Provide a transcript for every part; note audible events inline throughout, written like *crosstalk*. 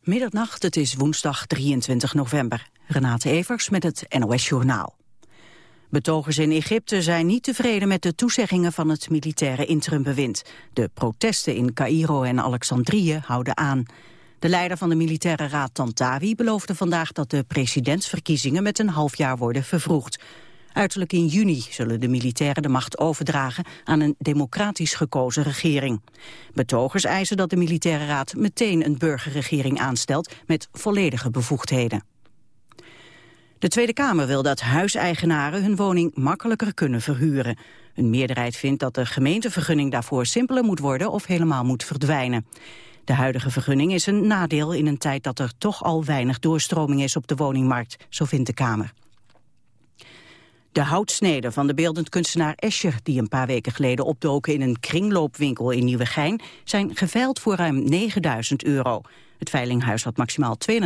Middernacht, het is woensdag 23 november. Renate Evers met het NOS Journaal. Betogers in Egypte zijn niet tevreden met de toezeggingen van het militaire interimbewind. De protesten in Cairo en Alexandrië houden aan. De leider van de militaire raad Tantawi beloofde vandaag dat de presidentsverkiezingen met een half jaar worden vervroegd. Uiterlijk in juni zullen de militairen de macht overdragen aan een democratisch gekozen regering. Betogers eisen dat de militaire raad meteen een burgerregering aanstelt met volledige bevoegdheden. De Tweede Kamer wil dat huiseigenaren hun woning makkelijker kunnen verhuren. Een meerderheid vindt dat de gemeentevergunning daarvoor simpeler moet worden of helemaal moet verdwijnen. De huidige vergunning is een nadeel in een tijd dat er toch al weinig doorstroming is op de woningmarkt, zo vindt de Kamer. De houtsneden van de beeldend kunstenaar Escher... die een paar weken geleden opdoken in een kringloopwinkel in Nieuwegein... zijn geveild voor ruim 9000 euro. Het veilinghuis had maximaal 2.500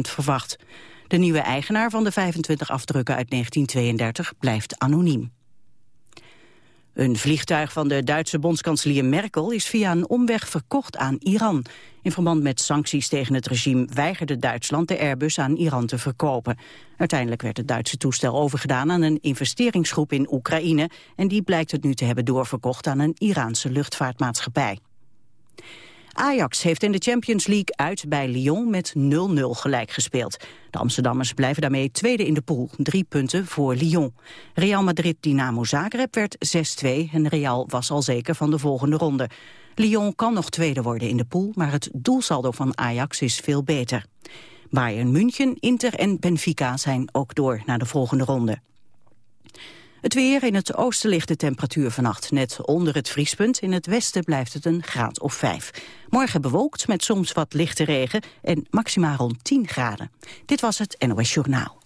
verwacht. De nieuwe eigenaar van de 25 afdrukken uit 1932 blijft anoniem. Een vliegtuig van de Duitse bondskanselier Merkel is via een omweg verkocht aan Iran. In verband met sancties tegen het regime weigerde Duitsland de Airbus aan Iran te verkopen. Uiteindelijk werd het Duitse toestel overgedaan aan een investeringsgroep in Oekraïne... en die blijkt het nu te hebben doorverkocht aan een Iraanse luchtvaartmaatschappij. Ajax heeft in de Champions League uit bij Lyon met 0-0 gelijk gespeeld. De Amsterdammers blijven daarmee tweede in de pool, drie punten voor Lyon. Real Madrid-Dynamo Zagreb werd 6-2 en Real was al zeker van de volgende ronde. Lyon kan nog tweede worden in de pool, maar het doelsaldo van Ajax is veel beter. Bayern München, Inter en Benfica zijn ook door naar de volgende ronde. Het weer in het oosten ligt de temperatuur vannacht net onder het vriespunt. In het westen blijft het een graad of 5. Morgen bewolkt met soms wat lichte regen en maximaal rond 10 graden. Dit was het NOS Journaal.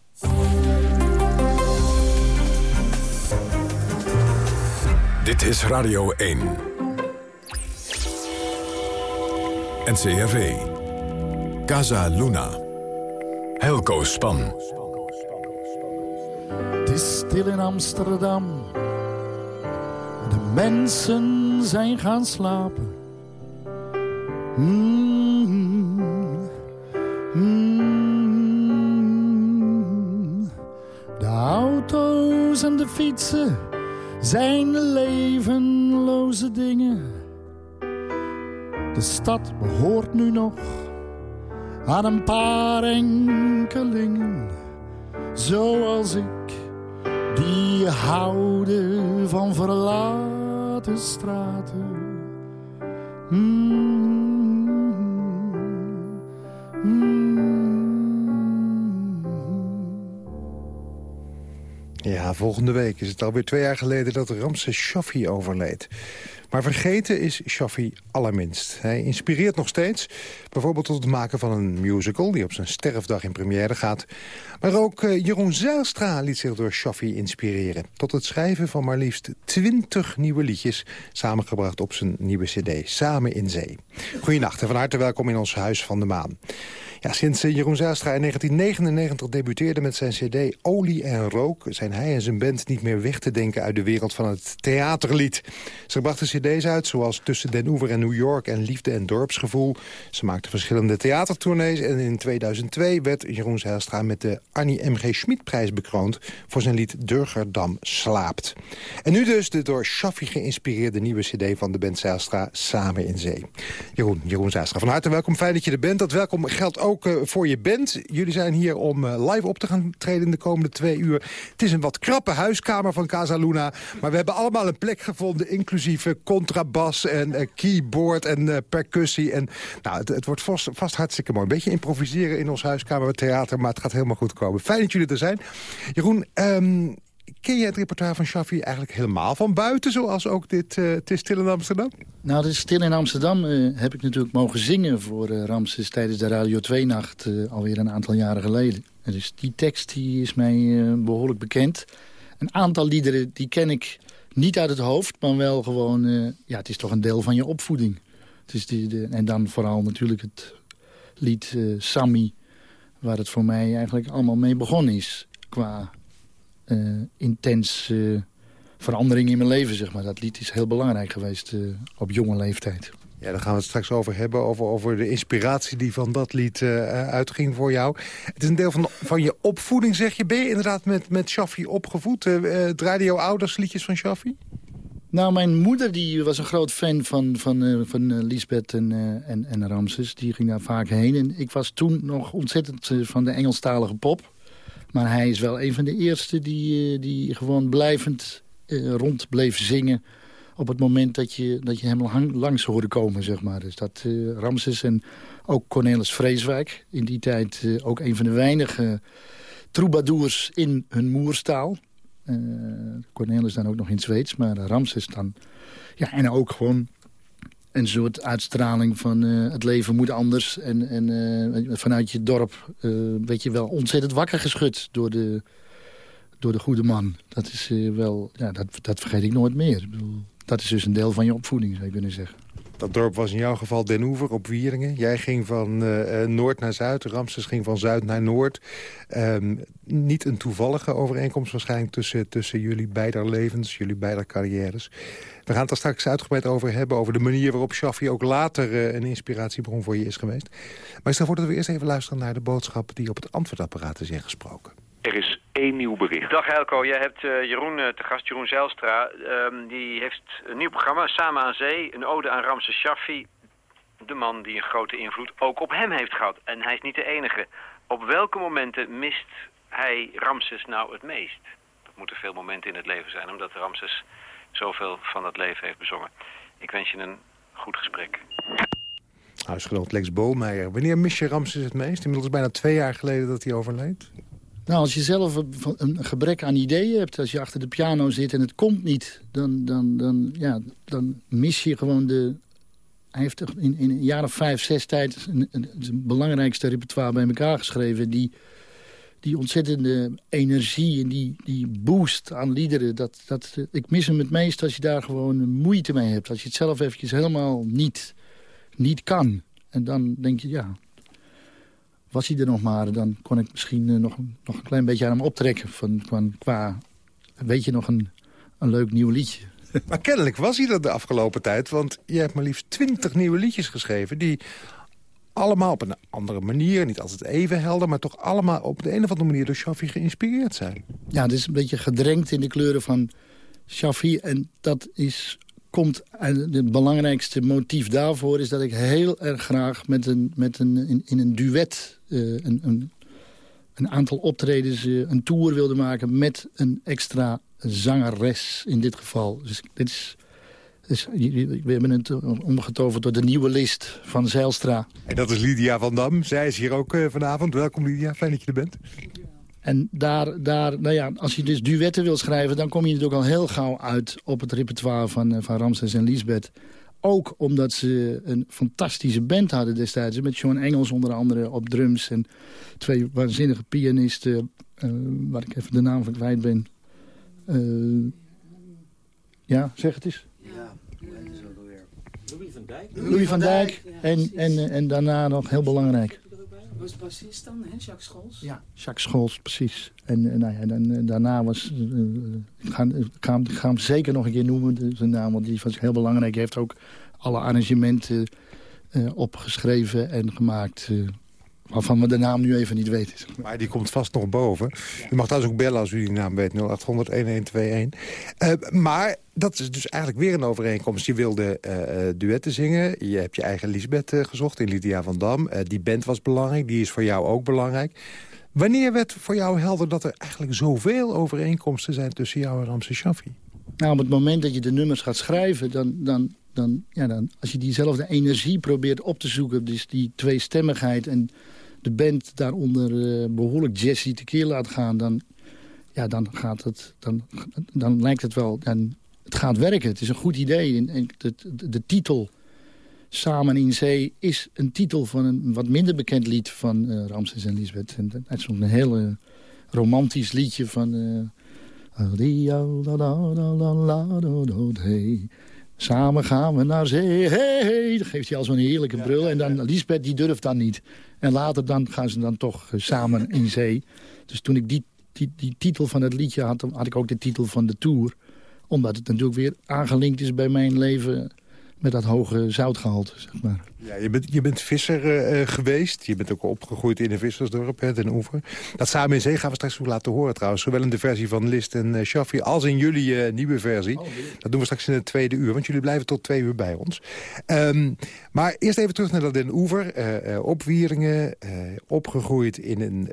Dit is Radio 1. NCRV. Casa Luna. Helco Span stil in Amsterdam. De mensen zijn gaan slapen. Mm, mm. De auto's en de fietsen zijn levenloze dingen. De stad behoort nu nog aan een paar enkelingen, zoals ik die houden van verlaten straten. Ja, volgende week is het alweer twee jaar geleden dat Ramses Shaffi overleed. Maar vergeten is Shaffi allerminst. Hij inspireert nog steeds, bijvoorbeeld tot het maken van een musical... die op zijn sterfdag in première gaat. Maar ook uh, Jeroen Zijlstra liet zich door Shaffi inspireren... tot het schrijven van maar liefst twintig nieuwe liedjes... samengebracht op zijn nieuwe cd, Samen in Zee. Goedenacht en van harte welkom in ons Huis van de Maan. Sinds eh, Jeroen Zijlstra in 1999 debuteerde met zijn cd Olie en Rook... zijn hij en zijn band niet meer weg te denken uit de wereld van het theaterlied. Ze brachten cd's uit zoals Tussen Den Oever en New York en Liefde en Dorpsgevoel. Ze maakten verschillende theatertournees en in 2002 werd Jeroen Zijlstra met de Annie M.G. Schmid-prijs bekroond... voor zijn lied Durgerdam slaapt. En nu dus de door Shaffi geïnspireerde nieuwe cd van de band Zijlstra Samen in Zee. Jeroen, Jeroen Zijlstra, van harte welkom. Fijn dat je er bent. Dat welkom geldt ook uh, voor je band. Jullie zijn hier om uh, live op te gaan treden de komende twee uur. Het is een wat krappe huiskamer van Casa Luna. Maar we hebben allemaal een plek gevonden... inclusief contrabas en keyboard en percussie. En, nou, het, het wordt vast, vast, hartstikke mooi. Een beetje improviseren in ons huiskamer, theater... maar het gaat helemaal goed komen. Fijn dat jullie er zijn. Jeroen, um, ken je het repertoire van Shaffi eigenlijk helemaal van buiten... zoals ook dit uh, is stil in Amsterdam? Nou, Het is stil in Amsterdam uh, heb ik natuurlijk mogen zingen... voor uh, Ramses tijdens de Radio 2-nacht alweer een aantal jaren geleden. Dus die tekst die is mij behoorlijk bekend. Een aantal liederen die ken ik niet uit het hoofd... maar wel gewoon... ja, het is toch een deel van je opvoeding. Het is die, de, en dan vooral natuurlijk het lied Sammy... waar het voor mij eigenlijk allemaal mee begonnen is... qua uh, intens uh, verandering in mijn leven, zeg maar. Dat lied is heel belangrijk geweest uh, op jonge leeftijd. Ja, daar gaan we het straks over hebben. Over, over de inspiratie die van dat lied uh, uitging voor jou. Het is een deel van, van je opvoeding, zeg je. Ben je inderdaad met, met Shaffi opgevoed? Uh, draaiden jouw ouders liedjes van Shaffi? Nou, mijn moeder die was een groot fan van, van, uh, van Lisbeth en, en, en Ramses. Die ging daar vaak heen. En ik was toen nog ontzettend van de Engelstalige pop. Maar hij is wel een van de eerste die, die gewoon blijvend rond bleef zingen op het moment dat je, dat je hem langs hoorde komen, zeg maar. Dus dat uh, Ramses en ook Cornelis Vreeswijk... in die tijd ook een van de weinige troubadours in hun moerstaal. Cornelis dan ook nog in Zweeds, maar Ramses dan... Ja, en ook gewoon een soort uitstraling van het leven moet anders. En, en vanuit je dorp weet je wel ontzettend wakker geschud door de, door de goede man. Dat is wel, ja, dat, dat vergeet ik nooit meer. Ik bedoel, dat is dus een deel van je opvoeding, zou je kunnen zeggen. Dat dorp was in jouw geval Den Oever op Wieringen. Jij ging van uh, noord naar zuid, Ramses ging van zuid naar noord. Um, niet een toevallige overeenkomst waarschijnlijk tussen, tussen jullie beide levens, jullie beide carrières. We gaan het er straks uitgebreid over hebben, over de manier waarop Shaffi ook later uh, een inspiratiebron voor je is geweest. Maar ik stel voor dat we eerst even luisteren naar de boodschap die op het antwoordapparaat is ingesproken. Er is één nieuw bericht. Dag Helco, jij hebt uh, Jeroen uh, te gast, Jeroen Zijlstra. Um, die heeft een nieuw programma, Samen aan Zee. Een ode aan Ramses Shaffi. De man die een grote invloed ook op hem heeft gehad. En hij is niet de enige. Op welke momenten mist hij Ramses nou het meest? Dat moeten veel momenten in het leven zijn, omdat Ramses zoveel van dat leven heeft bezongen. Ik wens je een goed gesprek. Huisgenoot Lex Boomeijer. Wanneer mis je Ramses het meest? Inmiddels bijna twee jaar geleden dat hij overleed. Nou, als je zelf een gebrek aan ideeën hebt, als je achter de piano zit en het komt niet, dan, dan, dan, ja, dan mis je gewoon de... Hij heeft in, in een jaar of vijf, zes tijd een belangrijkste repertoire bij elkaar geschreven. Die, die ontzettende energie en die, die boost aan liederen. Dat, dat, ik mis hem het meest als je daar gewoon moeite mee hebt. Als je het zelf eventjes helemaal niet, niet kan. En dan denk je, ja, was hij er nog maar, dan kon ik misschien uh, nog, nog een klein beetje aan hem optrekken. Van, van, qua, weet je, nog een, een leuk nieuw liedje. *laughs* Maar kennelijk was hij er de afgelopen tijd. Want je hebt maar liefst twintig nieuwe liedjes geschreven... die allemaal op een andere manier, niet altijd even helder... maar toch allemaal op de een of andere manier door Shaffi geïnspireerd zijn. Ja, het is een beetje gedrenkt in de kleuren van Shaffi. En dat is komt, en het belangrijkste motief daarvoor is dat ik heel erg graag met een, met een, in, in een duet een, een, een, aantal optredens, uh, een tour wilde maken met een extra zangeres in dit geval. Dus dit is, dus, we hebben het omgetoverd door de nieuwe list van Zeilstra. En dat is Lydia van Dam. Zij is hier ook vanavond. Welkom Lydia, fijn dat je er bent. En daar, daar, nou ja, als je dus duetten wil schrijven... dan kom je natuurlijk al heel gauw uit op het repertoire van, van Ramses en Lisbeth. Ook omdat ze een fantastische band hadden destijds. Met Sean Engels onder andere op drums. En twee waanzinnige pianisten, uh, waar ik even de naam van kwijt ben. Uh, ja, zeg het eens. Ja, Louis van Dijk. Louis van Dijk. En, en, en daarna nog heel belangrijk was bassist dan, hè? Jacques Scholz? Ja, Jacques Scholz, precies. En, en nou ja, dan, eh, daarna was... Uh, ik, ga, ik, ga hem, ik, ga, hem, zeker nog een keer noemen, zijn naam. Want die was heel belangrijk. Hij heeft ook alle arrangementen uh, opgeschreven en gemaakt waarvan we de naam nu even niet weten. Maar die komt vast nog boven. U mag trouwens ook bellen als u die naam weet, 0800-1121. Uh, maar dat is dus eigenlijk weer een overeenkomst. Je wilde uh, duetten zingen. Je hebt je eigen Lisbeth uh, gezocht in Lydia van Dam. die band was belangrijk, die is voor jou ook belangrijk. Wanneer werd voor jou helder dat er eigenlijk zoveel overeenkomsten zijn... tussen jou en Ramse Shaffi? Nou, op het moment dat je de nummers gaat schrijven... dan, dan, dan, ja, dan, als je diezelfde energie probeert op te zoeken... dus die tweestemmigheid en de band daaronder uh, behoorlijk jazzy tekeer laat gaan... dan, ja, dan, gaat het, dan, dan lijkt het wel... Dan, het gaat werken. Het is een goed idee. En, de, titel Samen in Zee is een titel van een wat minder bekend lied van uh, Ramses en Lisbeth. En, het is een heel romantisch liedje van... Uh, Samen gaan we naar zee. Hey, hey. Dan geeft hij al zo'n heerlijke brul. En dan Lisbeth, die durft dan niet. En later dan gaan ze dan toch eh, samen in *laughs* zee. Dus toen ik die, die, die titel van het liedje had... had ik ook de titel van de tour. Omdat het natuurlijk weer aangelinkt is bij mijn leven met dat hoge zoutgehalte, zeg maar. Ja, je, bent, je bent visser uh, geweest. Je bent ook opgegroeid in een vissersdorp, hè, Den Oever. Dat samen in zee gaan we straks ook laten horen trouwens. Zowel in de versie van List en uh, Shaffi als in jullie uh, nieuwe versie. Oh, dat doen we straks in het tweede uur, want jullie blijven tot twee uur bij ons. Um, maar eerst even terug naar dat Den Oever. op Wieringen, opgegroeid in een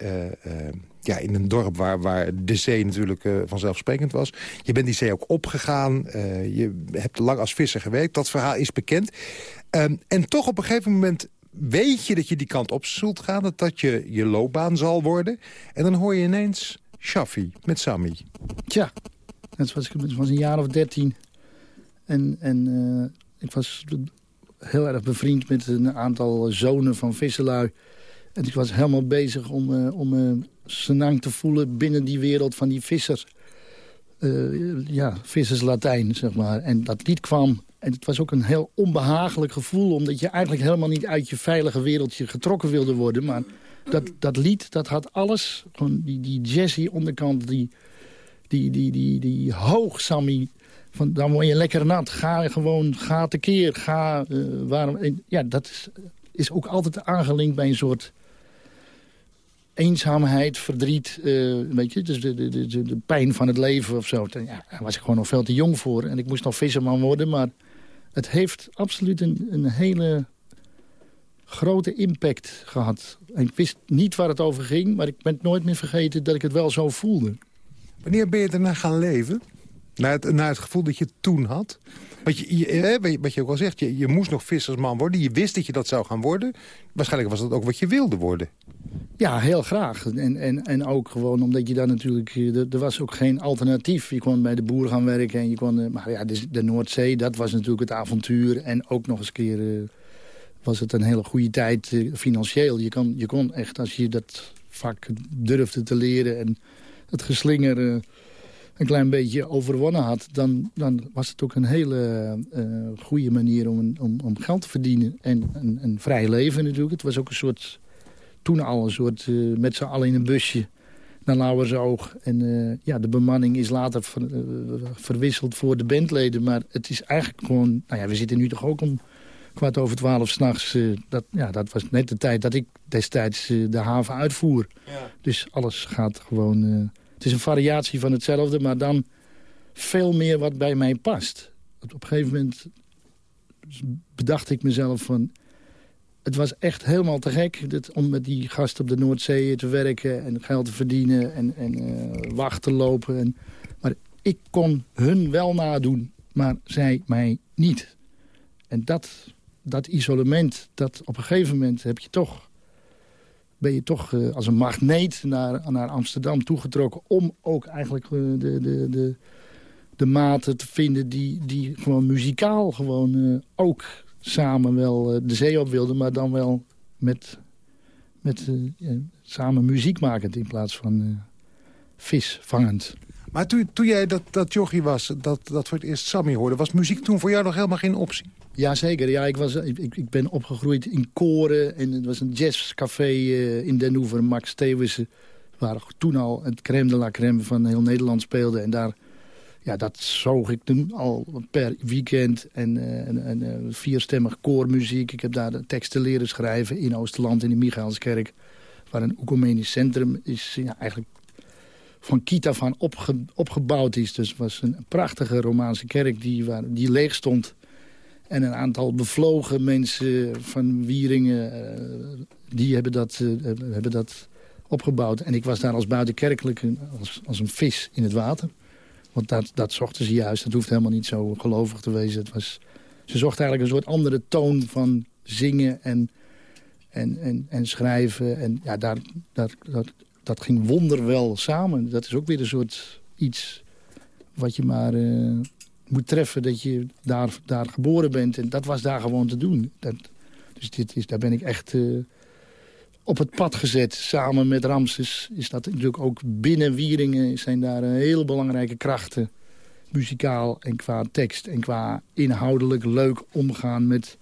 ja, in een dorp waar, waar de zee natuurlijk uh, vanzelfsprekend was. Je bent die zee ook opgegaan. Uh, je hebt lang als visser gewerkt. Dat verhaal is bekend. Um, en toch op een gegeven moment weet je dat je die kant op zult gaan. Dat dat je, je loopbaan zal worden. En dan hoor je ineens Shaffi met Sammy. Tja, het was, het was een jaar of dertien. En, en uh, ik was heel erg bevriend met een aantal zonen van visserlui. En ik was helemaal bezig om, om senang te voelen binnen die wereld van die visser. Uh, ja, visserslatijn, zeg maar. En dat lied kwam. En het was ook een heel onbehagelijk gevoel... omdat je eigenlijk helemaal niet uit je veilige wereldje getrokken wilde worden. Maar dat, dat lied, dat had alles. Gewoon die, die jazzy onderkant, die, die, die, die, die hoog Sammy... Van, dan word je lekker nat. Ga gewoon, ga tekeer. Ga, uh, waarom, ja, dat is, is ook altijd aangelinkt bij een soort eenzaamheid, verdriet, uh, weet je, dus de, de, de, pijn van het leven of zo. Ja, daar was ik gewoon nog veel te jong voor en ik moest nog visserman worden. Maar het heeft absoluut een, een hele grote impact gehad. En ik wist niet waar het over ging, maar ik ben nooit meer vergeten dat ik het wel zo voelde. Wanneer ben je daarna gaan leven? Naar het, naar het gevoel dat je toen had? Wat je, je, wat je ook al zegt, je, je moest nog vissersman worden. Je wist dat je dat zou gaan worden. Waarschijnlijk was dat ook wat je wilde worden. Ja, heel graag. En, en, en ook gewoon omdat je daar natuurlijk... Eh, er, was ook geen alternatief. Je kon bij de boer gaan werken. En je kon, eh, maar ja, de, de Noordzee, dat was natuurlijk het avontuur. En ook nog eens keer uh, was het een hele goede tijd financieel. Je kon, je kon echt, als je dat vak durfde te leren... en het geslinger uh, een klein beetje overwonnen had... dan, dan was het ook een hele goede manier om, om, om geld te verdienen. En een vrij leven natuurlijk. Het was ook een soort toen al een soort uh, met z'n allen in een busje naar Lauwersoog. En uh, ja, de bemanning is later ver, uh, verwisseld voor de bandleden. Maar het is eigenlijk gewoon... Nou ja, we zitten nu toch ook om kwart over twaalf s'nachts. dat, ja, dat was net de tijd dat ik destijds de haven uitvoer. Ja. Dus alles gaat gewoon... het is een variatie van hetzelfde, maar dan veel meer wat bij mij past. Op een gegeven moment bedacht ik mezelf van het was echt helemaal te gek om met die gasten op de Noordzee te werken... en geld te verdienen en, en te lopen. En, maar ik kon hun wel nadoen, maar zij mij niet. En dat, dat isolement, dat op een gegeven moment heb je toch, ben je toch uh, als een magneet naar, naar Amsterdam toegetrokken... om ook eigenlijk uh, de, de, de, de maten te vinden die, die gewoon muzikaal gewoon ook samen wel eh, de zee op wilden... maar dan wel met, met uh, samen muziek makend in plaats van uh, vis vangend. Maar toen, toen jij dat, dat jochie was, dat, dat voor het eerst Sammy hoorde... was muziek toen voor jou nog helemaal geen optie? Jazeker, ja, ik, was, ik, ik ben opgegroeid in Koren. En het was een jazzcafé uh, in Den Hoever. Max Stevensen, waar toen al het crème de la crème van heel Nederland speelde. En daar ja, dat zoog ik toen al per weekend. En, uh, en, uh, vierstemmig koormuziek. Ik heb daar de teksten leren schrijven in Oosterland in de Michaelskerk. Waar een ecumenisch centrum is eigenlijk van Kita van opge, opgebouwd is. Dus het was een prachtige Romaanse kerk die, waar, die leeg stond. En een aantal bevlogen mensen van Wieringen, uh, die hebben dat, hebben dat opgebouwd. En ik was daar als buitenkerkelijke, als, als een vis in het water. Want dat, dat zochten ze juist. Het hoeft helemaal niet zo gelovig te wezen. Het was, ze zochten eigenlijk een soort andere toon van zingen en, en, en, en schrijven. En ja, daar, daar, dat, dat ging wonderwel samen. Dat is ook weer een soort iets wat je maar uh, moet treffen. Dat je daar, daar geboren bent. En dat was daar gewoon te doen. Dat, dus dit is, daar ben ik echt... Uh, op het pad gezet. Samen met Ramses is dat natuurlijk ook binnen Wieringen... zijn daar hele belangrijke krachten. Muzikaal en qua tekst en qua inhoudelijk leuk omgaan met,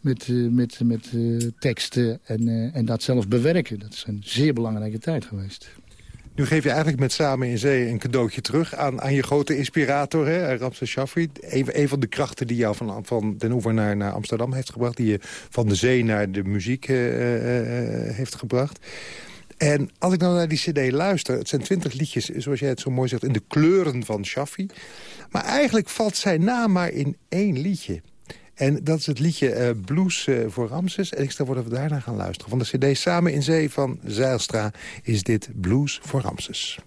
met, uh, met, met uh, teksten. En, uh, en dat zelf bewerken. Dat is een zeer belangrijke tijd geweest. Nu geef je eigenlijk met Samen in Zee een cadeautje terug aan, aan je grote inspirator, hè, Ramses Shaffi. Een, van de krachten die jou van, van Den Oever naar, naar Amsterdam heeft gebracht. Die je van de zee naar de muziek uh, uh, heeft gebracht. En als ik nou naar die cd luister... het zijn twintig liedjes, zoals jij het zo mooi zegt... in de kleuren van Shaffi. Maar eigenlijk valt zijn naam maar in één liedje. En dat is het liedje uh, Blues uh, voor Ramses. En ik stel voor dat we daarna gaan luisteren. Van de cd Samen in Zee van Zeilstra is dit Blues voor Ramses.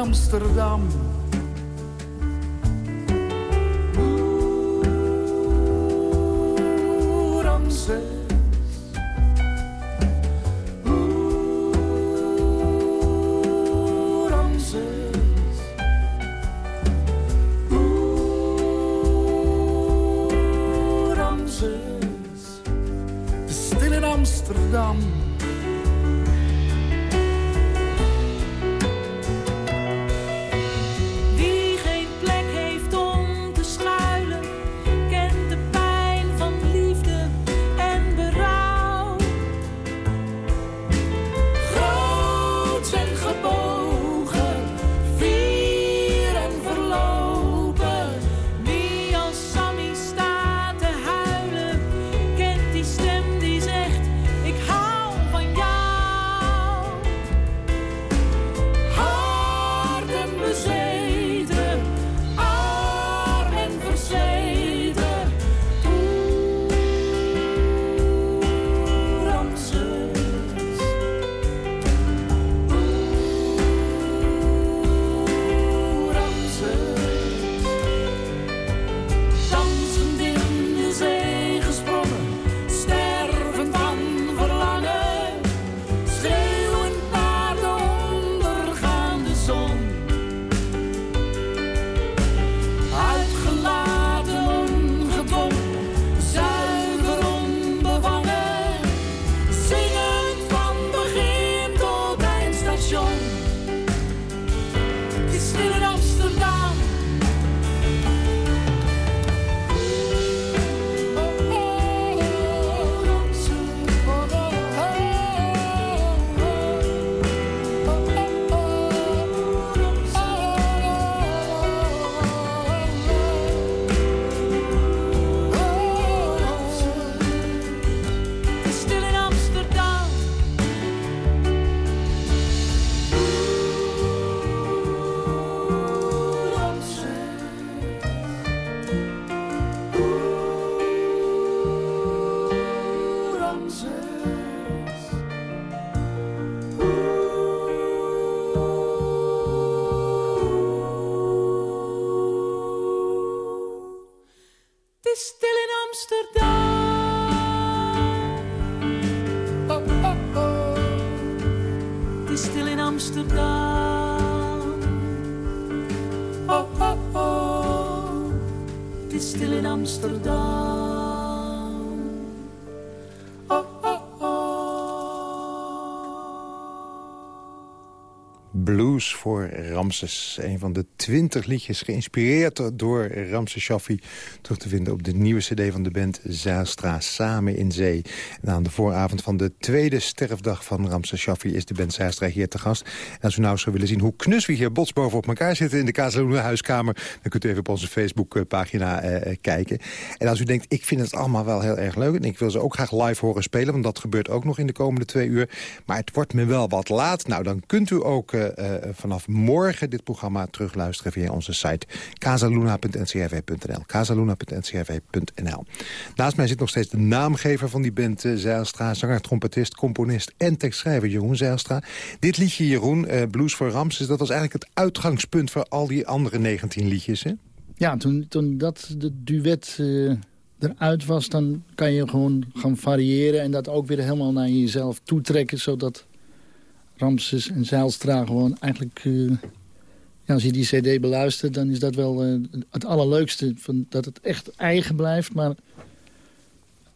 Amsterdam. Oeh, Ramses. Oeh, Ramses. Oeh, Ramses. Het is stil in Amsterdam. Voor Ramses. Een van de twintig liedjes geïnspireerd door Ramses Shaffi. Terug te vinden op de nieuwe cd van de band Zijlstra Samen in Zee. En aan de vooravond van de tweede sterfdag van Ramses Shaffi... is de band Zijlstra hier te gast. En als u nou zou willen zien hoe knus we hier botsboven op elkaar zitten... in de Kazeloenen huiskamer, dan kunt u even op onze Facebookpagina eh, kijken. En als u denkt, ik vind het allemaal wel heel erg leuk... en ik wil ze ook graag live horen spelen... want dat gebeurt ook nog in de komende twee uur. Maar het wordt me wel wat laat. Nou, dan kunt u ook... Uh, uh, vanaf morgen dit programma terugluisteren via onze site casaluna.ncrv.nl. casaluna.ncrv.nl. Naast mij zit nog steeds de naamgever van die band uh, Zijlstra, zanger, trompetist, componist en tekstschrijver Jeroen Zijlstra. Dit liedje, Jeroen, uh, Blues for Ramses, dat was eigenlijk het uitgangspunt voor al die andere 19 liedjes, hè? Ja, toen, toen dat de duet uh, eruit was, dan kan je gewoon gaan variëren... en dat ook weer helemaal naar jezelf toetrekken, zodat Ramses en Zijlstra gewoon eigenlijk... ja, als je die cd beluistert, dan is dat wel uh, het allerleukste. Van, dat het echt eigen blijft, maar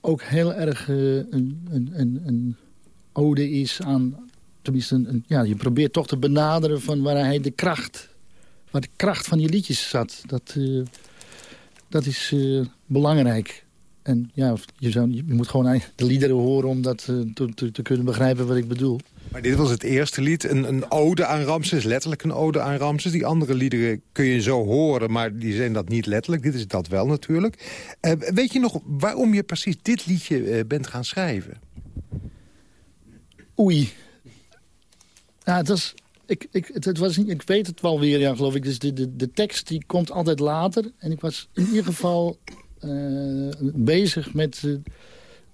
ook heel erg uh, een, een, een, een, ode is aan... Tenminste, ja, je probeert toch te benaderen van waar hij de kracht... waar de kracht van die liedjes zat. Dat, dat is belangrijk. En ja, je, je moet gewoon de liederen horen om dat te kunnen begrijpen wat ik bedoel. Maar dit was het eerste lied, een, een ode aan Ramses, letterlijk een ode aan Ramses. Die andere liederen kun je zo horen, maar die zijn dat niet letterlijk. Dit is dat wel natuurlijk. Uh, weet je nog waarom je precies dit liedje uh, bent gaan schrijven? Oei. Ja, het ik, ik, het, het was, ik weet het wel weer, ja, geloof ik. Dus de, de, de tekst die komt altijd later. En ik was in ieder geval uh, bezig met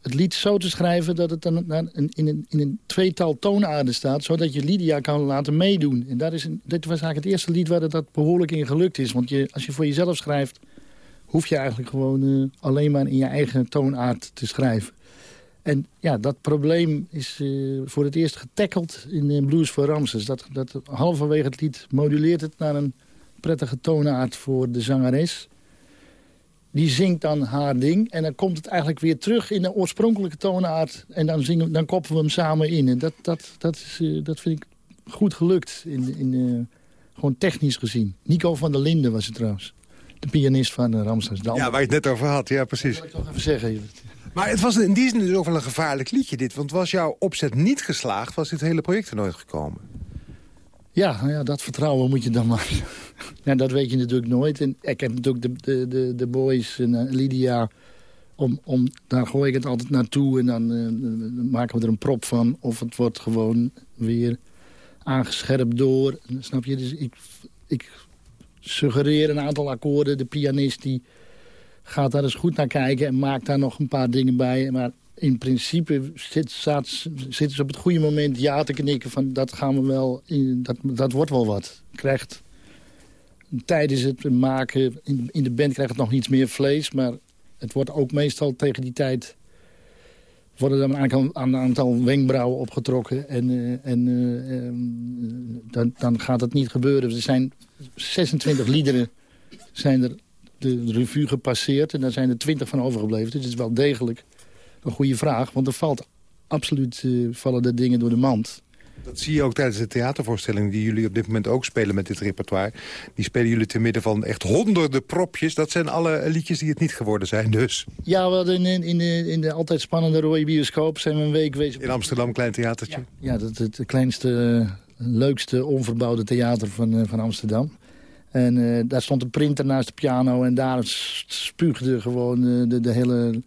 het lied zo te schrijven dat het dan in een, in een tweetal toonaarden staat... zodat je Lydia kan laten meedoen. En daar is dit was eigenlijk het eerste lied waar dat behoorlijk in gelukt is. Want je, als je voor jezelf schrijft, hoef je eigenlijk gewoon uh, alleen maar in je eigen toonaard te schrijven. En ja, dat probleem is uh, voor het eerst getackeld in uh, Blues for Ramses. Dat, dat halverwege het lied moduleert het naar een prettige toonaard voor de zangeres die zingt dan haar ding. En dan komt het eigenlijk weer terug in de oorspronkelijke toonaard. En dan, zingen, dan koppen we hem samen in. En dat, dat, dat, is, uh, dat vind ik goed gelukt. In, in, uh, gewoon technisch gezien. Nico van der Linden was het trouwens. De pianist van uh, Ramstersdam. Ja, waar je het net over had. Ja, precies. Dat wil ik toch even zeggen. Maar het was in die zin dus ook wel een gevaarlijk liedje dit. Want was jouw opzet niet geslaagd, was dit hele project er nooit gekomen. Ja, nou ja, dat vertrouwen moet je dan maar... *laughs* dat weet je natuurlijk nooit. En ik heb natuurlijk de, de, de, de boys en uh, Lydia... Om, om, daar gooi ik het altijd naartoe en dan uh, maken we er een prop van. Of het wordt gewoon weer aangescherpt door. Snap je? Dus ik, ik suggereer een aantal akkoorden. De pianist die gaat daar eens goed naar kijken... en maakt daar nog een paar dingen bij. Maar in principe zit, zitten ze op het goede moment ja te knikken van dat gaan we wel, in, dat, dat wordt wel wat. Krijgt, tijdens het maken, in, in de band krijgt het nog iets meer vlees, maar het wordt ook meestal tegen die tijd worden er een aantal, wenkbrauwen opgetrokken. En, uh, en uh, dan, dan, gaat het niet gebeuren. Er zijn 26 liederen zijn er de revue gepasseerd. En daar zijn er 20 van overgebleven. Dus het is wel degelijk een goede vraag. Want er valt absoluut uh, vallen er dingen door de mand. Dat zie je ook tijdens de theatervoorstelling die jullie op dit moment ook spelen met dit repertoire. Die spelen jullie te midden van echt honderden propjes. Dat zijn alle liedjes die het niet geworden zijn dus. Ja, we hadden in, in, de, in de altijd spannende rode bioscoop zijn we een week. In Amsterdam, klein theatertje. Ja, ja dat het, kleinste, leukste onverbouwde theater van, uh, van Amsterdam. En uh, daar stond een printer naast de piano en daar spuugde gewoon uh, de, de hele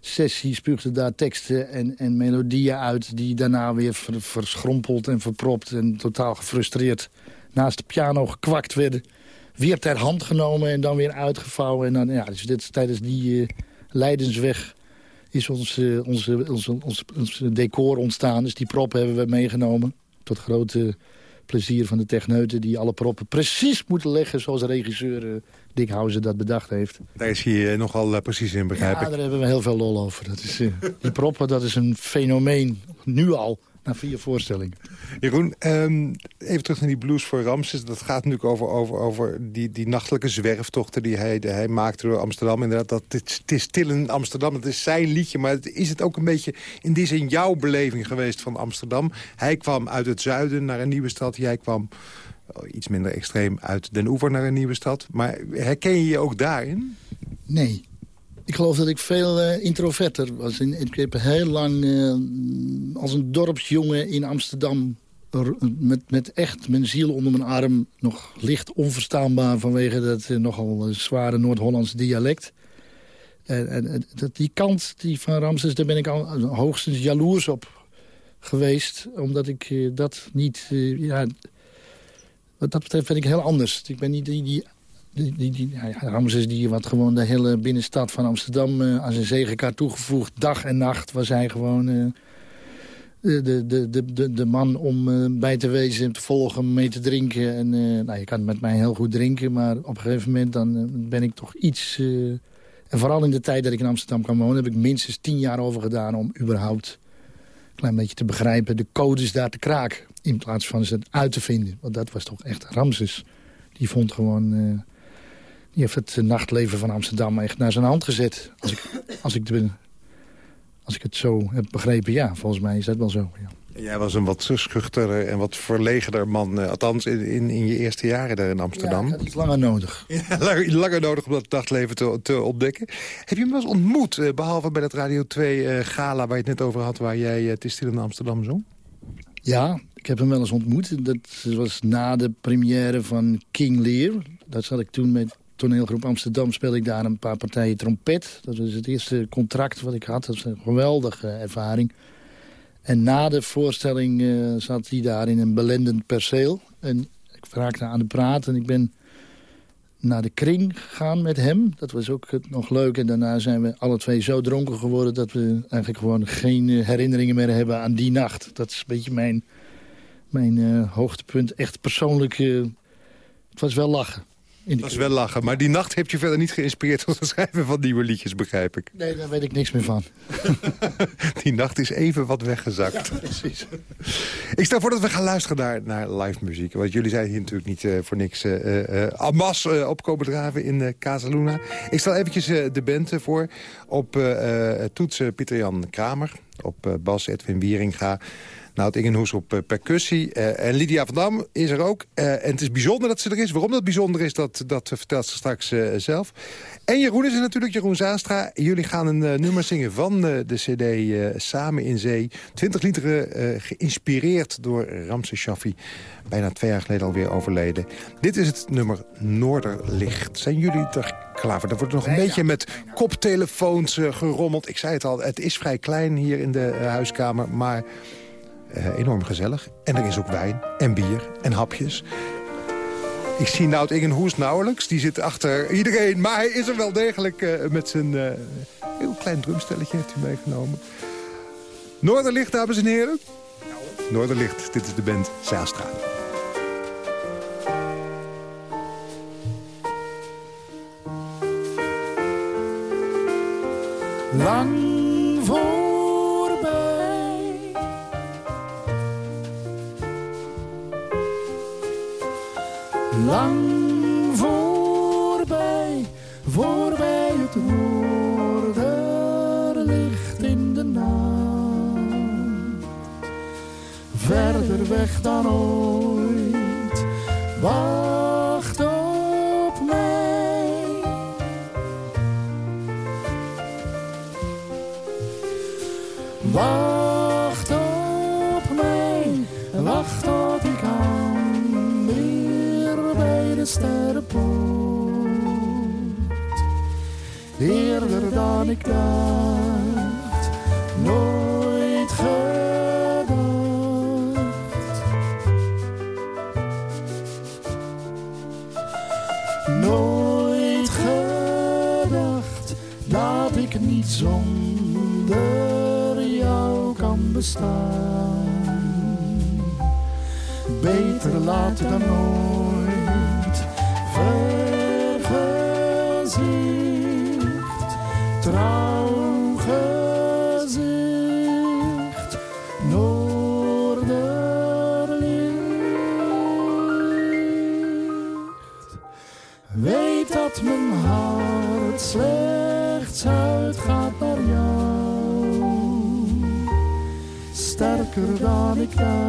sessie spuugde daar teksten en, en melodieën uit... die daarna weer ver, verschrompeld en verpropt en totaal gefrustreerd... naast de piano gekwakt werden. Weer ter hand genomen en dan weer uitgevouwen. En dan, ja, dus dit, tijdens die uh, Leidensweg is ons, uh, onze, onze, onze, onze decor ontstaan. Dus die prop hebben we meegenomen. Tot grote plezier van de techneuten die alle proppen precies moeten leggen... zoals regisseur uh, Dick dat bedacht heeft. Daar is hij uh, nogal uh, precies in, begrijp ja, ik. daar hebben we heel veel lol over. Dat is, die proppen, dat is een fenomeen, nu al. Na vier voorstellingen. Jeroen, ehm, even terug naar die blues voor Ramses. Dat gaat natuurlijk over, over, over die, die nachtelijke zwerftochten die hij, die hij maakte door Amsterdam. Inderdaad, dat, het, het is stil in Amsterdam, het is zijn liedje. Maar het, is het ook een beetje in die zin jouw beleving geweest van Amsterdam? Hij kwam uit het zuiden naar een nieuwe stad. Jij kwam oh, iets minder extreem uit Den Oever naar een nieuwe stad. Maar herken je je ook daarin? Nee. Ik geloof dat ik veel uh, introverter was. Ik heb heel lang uh, als een dorpsjongen in Amsterdam... Met, met echt mijn ziel onder mijn arm nog licht onverstaanbaar... vanwege dat uh, nogal zware Noord-Hollandse dialect. En, en dat, die kant die van Ramses, daar ben ik al hoogstens jaloers op geweest. Omdat ik dat niet... ja, wat dat betreft ben ik heel anders. Ik ben niet die, die die, die, Ramses die wat gewoon de hele binnenstad van Amsterdam uh, aan zijn zegenkaart toegevoegd. Dag en nacht was hij gewoon uh, de, de, de, de, de man om uh, bij te wezen, te volgen, mee te drinken. En, nou, je kan met mij heel goed drinken, maar op een gegeven moment dan ben ik toch iets... en vooral in de tijd dat ik in Amsterdam kan wonen... heb ik minstens tien jaar over gedaan om überhaupt een klein beetje te begrijpen... de codes daar te kraken, in plaats van ze uit te vinden. Want dat was toch echt Ramses. Die vond gewoon die heeft het nachtleven van Amsterdam echt naar zijn hand gezet. Als ik, *laughs* als ik, de, als ik het zo heb begrepen, ja, volgens mij is dat wel zo. Ja. Jij was een wat schuchtere en wat verlegener man. Uh, althans, in, in, in, je eerste jaren daar in Amsterdam. Ja, dat is langer nodig. *laughs* Ja, langer, langer, nodig om dat nachtleven te, te ontdekken. Heb je hem wel eens ontmoet, behalve bij dat Radio 2 uh, eh, gala... waar je het net over had, waar jij uh, Het in Amsterdam zong? Ja, ik heb hem wel eens ontmoet. Dat was na de première van King Lear. Daar zat ik toen met toneelgroep Amsterdam speelde ik daar een paar partijen trompet. Dat was het eerste contract wat ik had. Dat was een geweldige ervaring. En na de voorstelling uh, zat hij daar in een belendend perceel. En ik raakte aan de praat en ik ben naar de kring gegaan met hem. Dat was ook nog leuk. En daarna zijn we alle twee zo dronken geworden... dat we eigenlijk gewoon geen eh, herinneringen meer hebben aan die nacht. Dat is een beetje mijn, mijn hoogtepunt. Echt persoonlijk... het was wel lachen. Dat is wel lachen. Maar die nacht heb je verder niet geïnspireerd tot het schrijven van nieuwe liedjes, begrijp ik. Nee, daar weet ik niks meer van. *laughs* die nacht is even wat weggezakt. Ja, precies. ik stel voor dat we gaan luisteren naar, naar live muziek. Want jullie zijn hier natuurlijk niet uh, voor niks uh, uh, amas opkomen draven in Casaluna. Ik stel eventjes de band voor. Op toetsen Pieter-Jan Kramer. Op bas Edwin Wieringa. Nou, het Ingenhoes op uh, percussie. Uh, en Lydia van Dam is er ook. Uh, en het is bijzonder dat ze er is. Waarom dat bijzonder is, dat, dat vertelt ze straks zelf. En Jeroen is er natuurlijk, Jeroen Zaastra. Jullie gaan een nummer zingen van de cd Samen in Zee. Twintig liederen geïnspireerd door Ramses Shaffi. Bijna twee jaar geleden alweer overleden. Dit is het nummer Noorderlicht. Zijn jullie er klaar voor? Er wordt nog een beetje met koptelefoons gerommeld. Ik zei het al, het is vrij klein hier in de huiskamer, maar... Uh, enorm gezellig. En er is ook wijn en bier en hapjes. Ik zie Nout Ingenhoes nauwelijks. Die zit achter iedereen. Maar hij is er wel degelijk uh, met zijn uh, heel klein drumstelletje heeft hij meegenomen. Noorderlicht, dames en heren. Noorderlicht, dit is de band Zaastra. Lang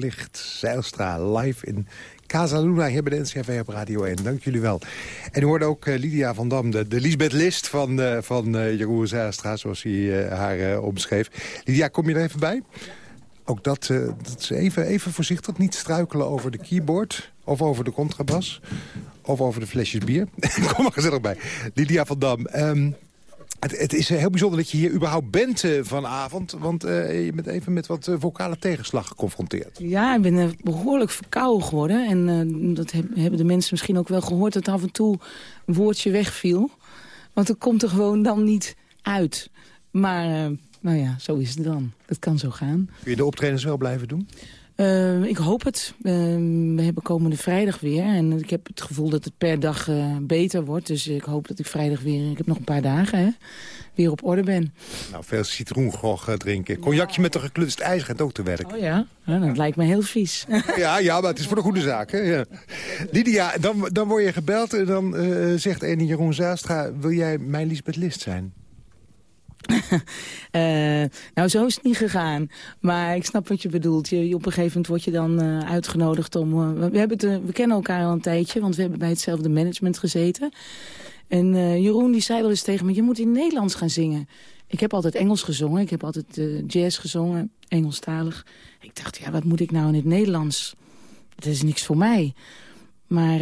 Noorderlicht, Zeilstra, live in Casa Luna hier bij de NCRV op Radio 1. Dank jullie wel. En u hoorde ook eh, Lydia van Dam, de, de Lisbeth List van, eh, van eh, Jeroen Zeilstra, zoals hij haar omschreef. Lydia, kom je er even bij? Ook dat, dat is even, even voorzichtig, niet struikelen over de keyboard... of over de contrabas, of over de flesjes bier. *laughs* kom er gezellig bij. Lydia van Dam, ehm, het, het is eh, heel bijzonder dat je hier überhaupt bent eh, vanavond... want eh, je bent even met wat vocale tegenslag geconfronteerd. Ja, ik ben eh, behoorlijk verkouden geworden. En dat heb- hebben de mensen misschien ook wel gehoord... dat af en toe een woordje wegviel. Want het komt er gewoon dan niet uit. Maar, nou ja, zo is het dan. Het kan zo gaan. Kun je de optredens wel blijven doen? Eh, ik hoop het. Eh, we hebben komende vrijdag weer. En ik heb het gevoel dat het per dag eh, beter wordt. Dus ik hoop dat ik vrijdag weer... Ik heb nog een paar dagen, hè. Weer op orde ben. Nou, veel citroengrog eh, drinken. Cognacje met een geklutst ijzer gaat ook te werk. Oh ja? ja dat lijkt me heel vies. *laughs* Ja, ja, maar het is voor de goede zaak. Hè? Ja. Lydia, dan, dan word je gebeld en dan eh, zegt ene Jeroen Zaastra... wil jij mijn Lisbeth List zijn? *laughs* Eh, nou, zo is het niet gegaan. Maar ik snap wat je bedoelt. Je, op een gegeven moment word je dan eh, uitgenodigd om... eh, we, hebben eh, we kennen elkaar al een tijdje, want we hebben bij hetzelfde management gezeten. En Jeroen die zei wel eens tegen me, je moet in Nederlands gaan zingen. Ik heb altijd Engels gezongen, ik heb altijd jazz gezongen, Engelstalig. Ik dacht, ja, wat moet ik nou in het Nederlands? Dat is niks voor mij. Maar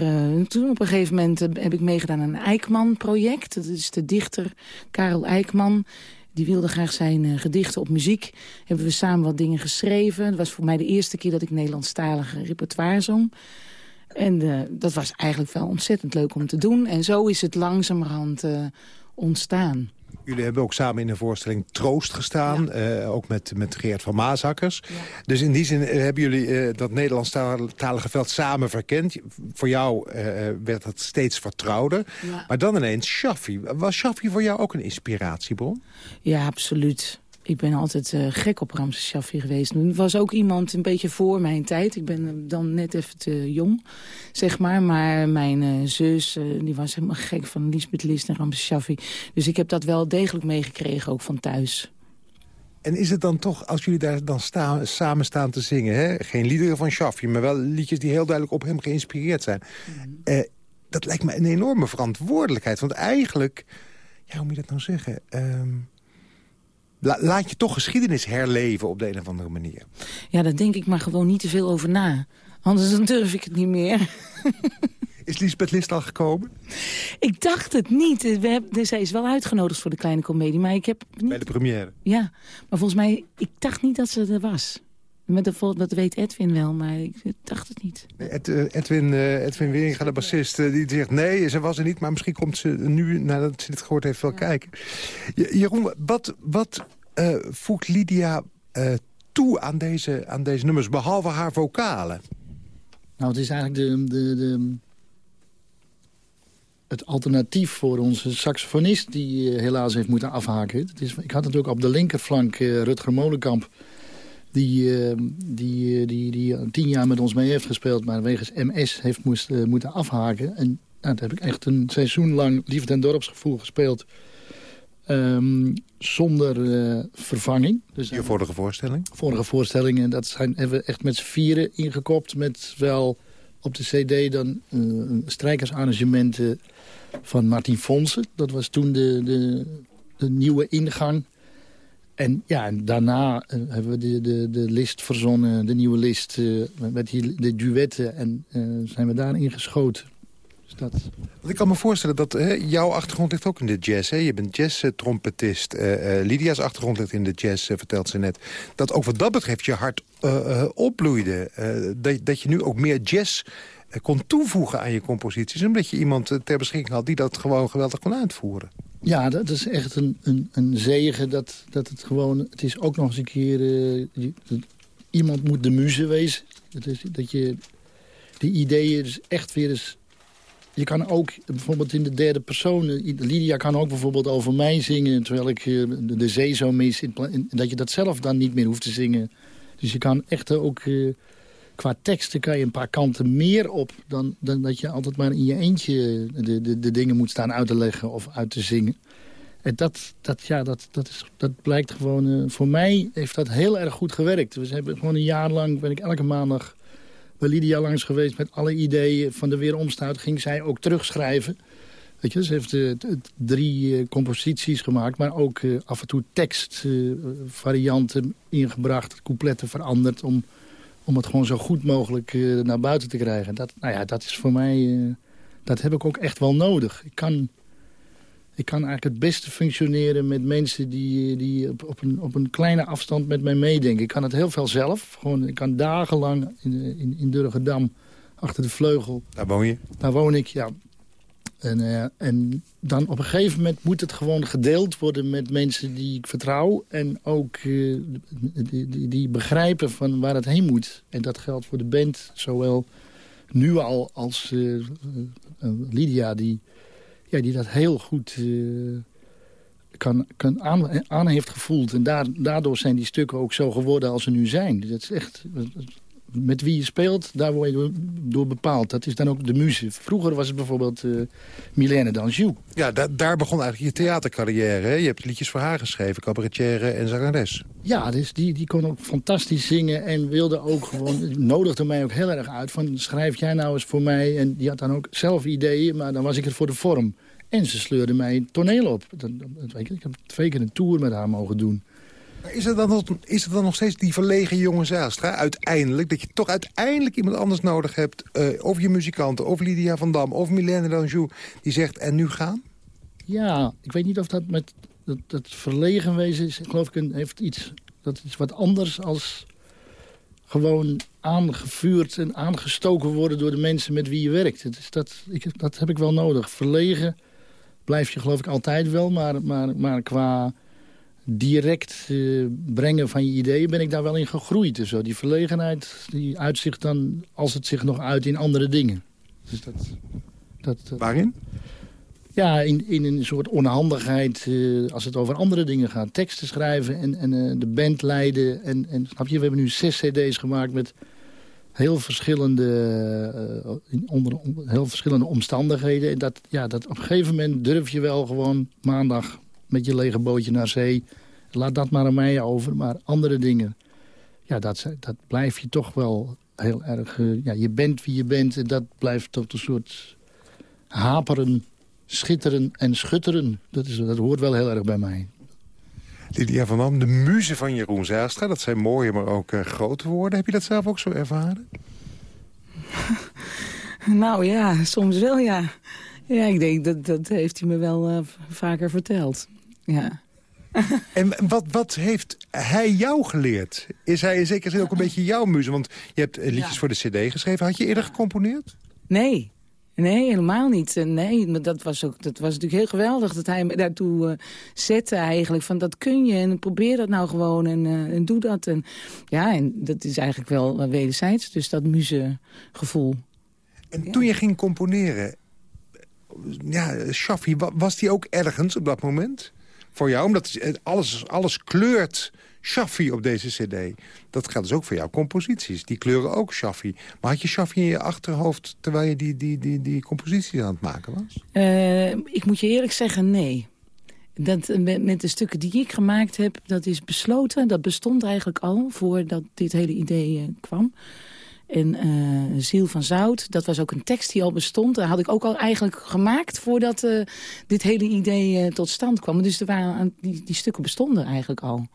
toen op een gegeven moment heb ik meegedaan aan een Eikman-project. Dat is de dichter Karel Eikman. Die wilde graag zijn eh, gedichten op muziek. Hebben we samen wat dingen geschreven. Het was voor mij de eerste keer dat ik Nederlandstalige repertoire zong. En eh, dat was eigenlijk wel ontzettend leuk om te doen. En zo is het langzamerhand eh, ontstaan. Jullie hebben ook samen in een voorstelling Troost gestaan. eh, ook met, met Geert van Maasakkers. Dus in die zin eh, hebben jullie eh, dat Nederlandstalige veld samen verkend. Voor jou eh, werd het steeds vertrouwder. Ja. Maar dan ineens Shaffi. Was Shaffi voor jou ook een inspiratiebron? Ja, absoluut. Ik ben altijd eh, gek op Ramses Shaffi geweest. Er was ook iemand een beetje voor mijn tijd. Ik ben eh, dan net even te jong, zeg maar. Maar mijn eh, zus, die was helemaal gek van Lisbeth List en Ramses Shaffi. Dus ik heb dat wel degelijk meegekregen, ook van thuis. En is het dan toch, als jullie daar dan staan, samen staan te zingen... Hè? geen liederen van Shaffi, maar wel liedjes die heel duidelijk op hem geïnspireerd zijn... eh, dat lijkt me een enorme verantwoordelijkheid. Want eigenlijk, ja, hoe moet je dat nou zeggen... Ehm, la- laat je toch geschiedenis herleven op de een of andere manier. Ja, daar denk ik maar gewoon niet te veel over na. Anders dan durf ik het niet meer. Is Lisbeth List al gekomen? Ik dacht het niet. We hebben, dus zij is wel uitgenodigd voor de kleine komedie. Maar ik heb niet... Bij de première. Ja, maar volgens mij... Ik dacht niet dat ze er was. Met de, dat weet Edwin wel, maar ik dacht het niet. Eh, Edwin, eh, Edwin Wieringa, de bassist, eh, die zegt... nee, ze was er niet, maar misschien komt ze nu, nadat ze dit gehoord heeft, wel kijken. Je- Jeroen, wat, wat eh, voegt Lydia eh, toe aan deze, aan deze nummers, behalve haar vocalen? Nou, het is eigenlijk de, de, de, het alternatief voor onze saxofonist... die helaas heeft moeten afhaken. Het is, ik had natuurlijk op de linkerflank Rutger Molenkamp... Die, eh, die, die, die eh, tien jaar met ons mee heeft gespeeld... maar wegens MS heeft moest, eh, moeten afhaken. En nou, dat heb ik echt een seizoen lang liefde en dorpsgevoel gespeeld... Ehm, zonder vervanging. Dus Je vorige voorstelling? vorige voorstellingen. Dat zijn, hebben we echt met z'n vieren ingekopt. Met wel op de cd dan uh, strijkersarrangementen van Martin Fonsen. Dat was toen de, de, de nieuwe ingang. En ja, en daarna uh, hebben we de, de, de list verzonnen. De nieuwe list uh, met die, de duetten. En uh, zijn we daarin geschoten. Dus ik kan me voorstellen dat hè, jouw achtergrond ligt ook in de jazz. Hè? Je bent jazz-trompetist. Eh, eh, Lydia's achtergrond ligt in de jazz, eh, vertelt ze net. Dat ook wat dat betreft je hart eh, eh, opbloeide. Eh, dat, dat je nu ook meer jazz eh, kon toevoegen aan je composities. Omdat je iemand eh, ter beschikking had die dat gewoon geweldig kon uitvoeren. Ja, dat is echt een, een, een zegen dat, dat het gewoon... Het is ook nog eens een keer... eh, iemand moet de muze wezen. Dat, is, dat je die ideeën dus echt weer eens... Je kan ook bijvoorbeeld in de derde persoon... eh, Lydia kan ook bijvoorbeeld over mij zingen... terwijl ik eh, de, zee zo mis... In, dat je dat zelf dan niet meer hoeft te zingen. Dus je kan echt ook... qua teksten kan je een paar kanten meer op... dan, dan dat je altijd maar in je eentje de, de, de dingen moet staan uit te leggen of uit te zingen. En dat, dat, ja, dat, dat, is, dat blijkt gewoon... eh, voor mij heeft dat heel erg goed gewerkt. We hebben gewoon een jaar lang... ben ik elke maandag bij Lydia langs geweest... met alle ideeën van de weeromstuit. Ging zij ook terugschrijven. Weet je, ze heeft eh, drie eh, composities gemaakt... maar ook af en toe tekstvarianten ingebracht... coupletten veranderd... om om het gewoon zo goed mogelijk eh, naar buiten te krijgen. Dat, nou ja, dat is voor mij... eh, dat heb ik ook echt wel nodig. Ik kan, ik kan eigenlijk het beste functioneren met mensen... die, eh, die op, op, een, op een kleine afstand met mij meedenken. Ik kan het heel veel zelf. Gewoon, ik kan dagenlang in, in, in Durgedam achter de vleugel... Daar woon je. Daar woon ik, ja. En, eh, en dan op een gegeven moment moet het gewoon gedeeld worden met mensen die ik vertrouw. En ook eh, die, die, die begrijpen van waar het heen moet. En dat geldt voor de band, zowel nu al als eh, Lydia, die, ja, die dat heel goed kan, kan aan, aan heeft gevoeld. En daar, daardoor zijn die stukken ook zo geworden als ze nu zijn. Dat is echt met wie je speelt, daar word je door, bepaald. Dat is dan ook de muze. Vroeger was het bijvoorbeeld uh, Milène d'Anjou. Ja, da daar begon eigenlijk je theatercarrière. Hè? Je hebt liedjes voor haar geschreven, cabaretière en zangeres. Ja, dus die, die kon ook fantastisch zingen en wilde ook gewoon... nodigde mij ook heel erg uit van schrijf jij nou eens voor mij. En die had dan ook zelf ideeën, maar dan was ik het voor de vorm. En ze sleurde mij toneel op. Ik heb twee keer een tour met haar mogen doen. Is het, dan nog, is het dan nog steeds die verlegen jonge Zijlstra uiteindelijk... dat je toch uiteindelijk iemand anders nodig hebt... Uh, of je muzikanten, of Lydia van Dam, of Milène d'Anjou... die zegt, en nu gaan? Ja, ik weet niet of dat met dat, dat verlegen wezen is. Geloof ik een, heeft iets, dat is wat anders als gewoon aangevuurd en aangestoken worden... door de mensen met wie je werkt. Dat, is dat, ik, dat heb ik wel nodig. Verlegen blijf je geloof ik altijd wel, maar, maar, maar qua direct uh, brengen van je ideeën ben ik daar wel in gegroeid. Dus zo. Die verlegenheid die uitzicht dan, als het zich nog uit in andere dingen. Dus dat, dat, dat Waarin? Ja, in, in een soort onhandigheid uh, als het over andere dingen gaat. Teksten schrijven en, en uh, de band leiden. En, en, snap je, we hebben nu zes cd's gemaakt met heel verschillende, onder, heel verschillende omstandigheden. En dat, ja, dat op een gegeven moment durf je wel gewoon maandag met je lege bootje naar zee. Laat dat maar aan mij over. Maar andere dingen, ja, dat, dat blijf je toch wel heel erg... Uh, ja, je bent wie je bent en dat blijft tot een soort haperen, schitteren en schutteren. Dat, is, dat hoort wel heel erg bij mij. Lydia van Dam, de muze van Jeroen Zijlstra. Dat zijn mooie, maar ook uh, grote woorden. Heb je dat zelf ook zo ervaren? *laughs* nou ja, soms wel ja. Ja, ik denk dat dat heeft hij me wel uh, vaker verteld. Ja. en wat, wat heeft hij jou geleerd? Is hij in zekere zin ook een beetje jouw muze? Want je hebt liedjes ja. voor de cd geschreven. Had je eerder gecomponeerd? Nee. Nee, helemaal niet. Nee, maar dat was, ook, dat was natuurlijk heel geweldig dat hij me daartoe uh, zette eigenlijk. Van dat kun je en probeer dat nou gewoon en, uh, en doe dat. En, ja, en dat is eigenlijk wel uh, wederzijds. Dus dat muzegevoel. En ja. toen je ging componeren, ja, Shaffi, was die ook ergens op dat moment voor jou? Omdat alles, alles kleurt Shaffi op deze cd. Dat gaat dus ook voor jouw composities. Die kleuren ook Shaffi. Maar had je Shaffi in je achterhoofd terwijl je die, die, die, die composities aan het maken was? Uh, ik moet je eerlijk zeggen, nee. Dat, met, met de stukken die ik gemaakt heb, dat is besloten. Dat bestond eigenlijk al voordat dit hele idee kwam. En uh, Ziel van Zout, dat was ook een tekst die al bestond. Dat had ik ook al eigenlijk gemaakt voordat uh, dit hele idee uh, tot stand kwam. Dus er waren, die, die stukken bestonden eigenlijk al.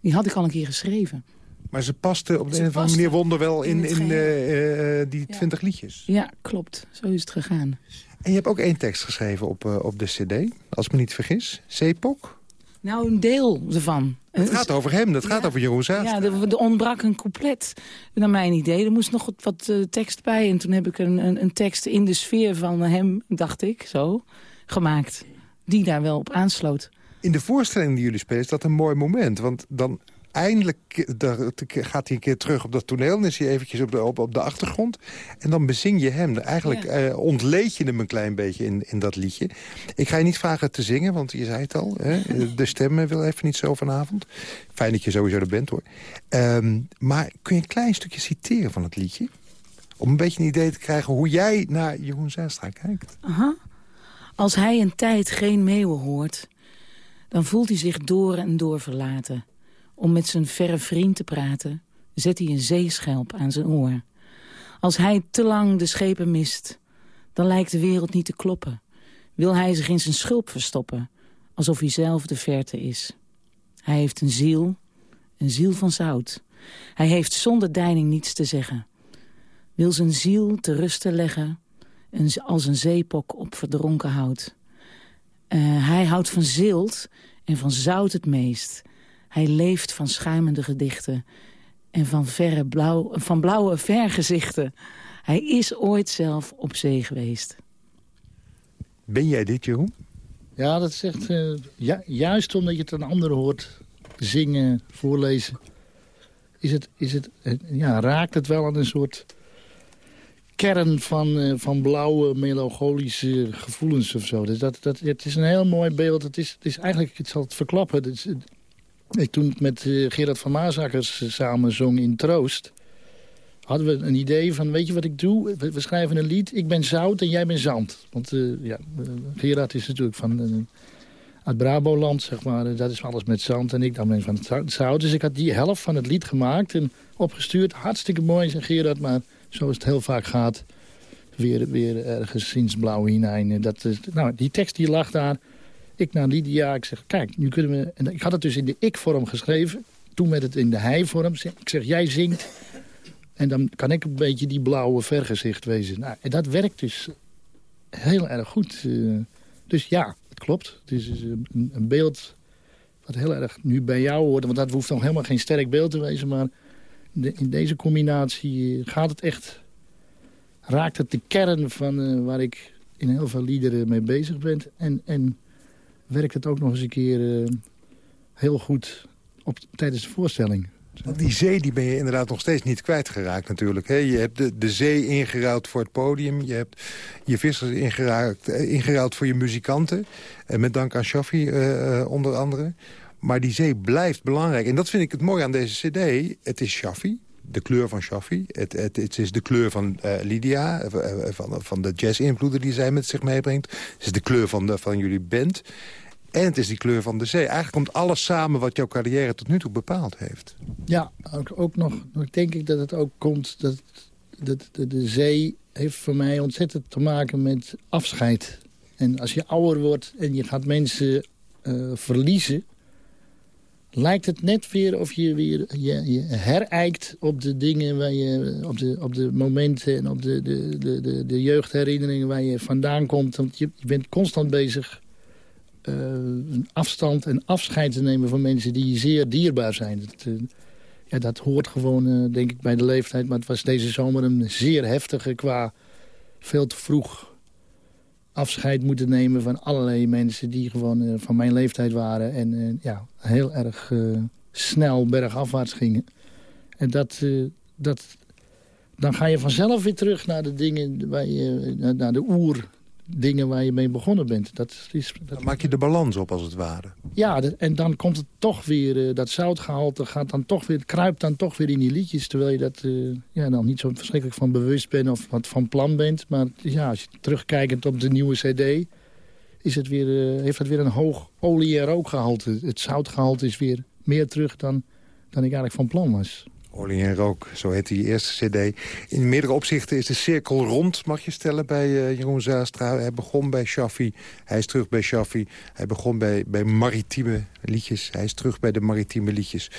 Die had ik al een keer geschreven. Maar ze paste op de Ze een of andere manier wonderwel in, in eh, eh, die Ja. twintig liedjes. Ja, klopt. Zo is het gegaan. En je hebt ook één tekst geschreven op, eh, op de cd, als ik me niet vergis. Zeepok. Nou, een deel ervan. Het gaat over hem, dat gaat over Jeroen. Ja, er, er ontbrak een couplet, naar mijn idee. Er moest nog wat, wat eh, tekst bij. En toen heb ik een, een, een tekst in de sfeer van hem, dacht ik, zo, gemaakt. Die daar wel op aansloot. In de voorstelling die jullie spelen is dat een mooi moment. Want dan eindelijk eh, gaat hij een keer terug op dat toneel... en is hij eventjes op de, op, op de achtergrond. En dan bezing je hem. Eigenlijk Ja. eh, ontleed je hem een klein beetje in, in dat liedje. Ik ga je niet vragen te zingen, want je zei het al. Hè? *laughs* De stem wil even niet zo vanavond. Fijn dat je sowieso er bent, hoor. Ehm, maar kun je een klein stukje citeren van het liedje? Om een beetje een idee te krijgen hoe jij naar Jeroen Zijstra kijkt. Aha. Als hij een tijd geen meeuwen hoort... dan voelt hij zich door en door verlaten. Om met zijn verre vriend te praten... zet hij een zeeschelp aan zijn oor. Als hij te lang de schepen mist... dan lijkt de wereld niet te kloppen. Wil hij zich in zijn schulp verstoppen... alsof hij zelf de verte is. Hij heeft een ziel, een ziel van zout. Hij heeft zonder deining niets te zeggen. Wil zijn ziel te rusten leggen als een zeepok op verdronken hout. Eh, hij houdt van zilt en van zout het meest. Hij leeft van schuimende gedichten en van, verre blauw, van blauwe vergezichten. Hij is ooit zelf op zee geweest. Ben jij dit, Jeroen? Ja, dat is echt... eh, ju- juist omdat je het aan anderen hoort zingen, voorlezen... Is het, is het, ja, raakt het wel aan een soort kern van, eh, van blauwe, melancholische gevoelens of zo. Dus dat, dat, het is een heel mooi beeld. Het is, het is eigenlijk, ik zal het verklappen... Het is, ik toen met eh, Gerard van Maasakkers eh, samen zong in Troost... hadden we een idee van, weet je wat ik doe? We, schrijven een lied, ik ben zout en jij bent zand. Want eh, ja, Gerard is natuurlijk van... eh, uit Braboland, zeg maar. Dat is alles met zand en ik dan ben van het zou- zout. Dus ik had die helft van het lied gemaakt en opgestuurd. Hartstikke mooi, zei Gerard, maar zoals het heel vaak gaat... weer, weer ergens sinds blauwe hinein. Dat, nou, die tekst die lag daar. Ik naar Lydia, ik zeg, kijk, nu kunnen we... En ik had het dus in de ik-vorm geschreven. Toen met het in de hij-vorm. Ik zeg, jij zingt. En dan kan ik een beetje die blauwe vergezicht wezen. Nou, en dat werkt dus heel erg goed. eh. dus ja, het klopt. Het is dus een, beeld wat heel erg nu bij jou hoort. Want dat hoeft nog helemaal geen sterk beeld te wezen. Maar in deze combinatie eh, gaat het echt... Raakt het de kern van eh, waar ik in heel veel liederen mee bezig ben. En, en werkt het ook nog eens een keer eh, heel goed op, tijdens de voorstelling. Want die zee die ben je inderdaad nog steeds niet kwijtgeraakt natuurlijk. Je hebt de, de zee ingeruild voor het podium. Je hebt je vissers ingeruild, eh, ingeruild voor je muzikanten. En met dank aan Shaffi eh, eh, onder andere. Maar die zee blijft belangrijk. En dat vind ik het mooie aan deze cd. Het is Shaffi. De kleur van Shaffi. Het, het, het is de kleur van eh, Lydia. eh, eh, van, van de jazz-invloeden die zij met zich meebrengt. Het is de kleur van, de, van jullie band. En het is die kleur van de zee. Eigenlijk komt alles samen wat jouw carrière tot nu toe bepaald heeft. Ja, ook, ook nog, denk ik dat het ook komt... dat, dat de, zee heeft voor mij ontzettend te maken met afscheid. En als je ouder wordt en je gaat mensen eh, verliezen... lijkt het net weer of je weer je, je herijkt op de dingen waar je... op de, op de momenten en op de, de, de, de, jeugdherinneringen waar je vandaan komt. Want je, je bent constant bezig afstand en afscheid te nemen van mensen die zeer dierbaar zijn. Dat, eh, ja, dat hoort gewoon, eh, denk ik, bij de leeftijd. Maar het was deze zomer een zeer heftige qua veel te vroeg afscheid moeten nemen van allerlei mensen die gewoon eh, van mijn leeftijd waren. En eh, ja, heel erg eh, snel bergafwaarts gingen. En dat, eh, dat, dan ga je vanzelf weer terug naar de dingen waar je, naar de oer dingen waar je mee begonnen bent. Dat is, dat Dan maak je de balans op, als het ware. ja, en dan komt het toch weer, eh, dat zoutgehalte gaat dan toch weer, kruipt dan toch weer in die liedjes. Terwijl je dat eh, ja, dan niet zo verschrikkelijk van bewust bent of wat van plan bent. Maar ja, als je terugkijkend op de nieuwe cd, is het weer, eh, heeft het weer een hoog olie- en rookgehalte. Het zoutgehalte is weer meer terug dan, dan ik eigenlijk van plan was. Olie en rook, zo heet die eerste cd. In meerdere opzichten is de cirkel rond, mag je stellen, bij eh, Jeroen Zaastra. Hij begon bij Shaffi, hij is terug bij Shaffi. Hij begon bij, bij maritieme liedjes, hij is terug bij de maritieme liedjes.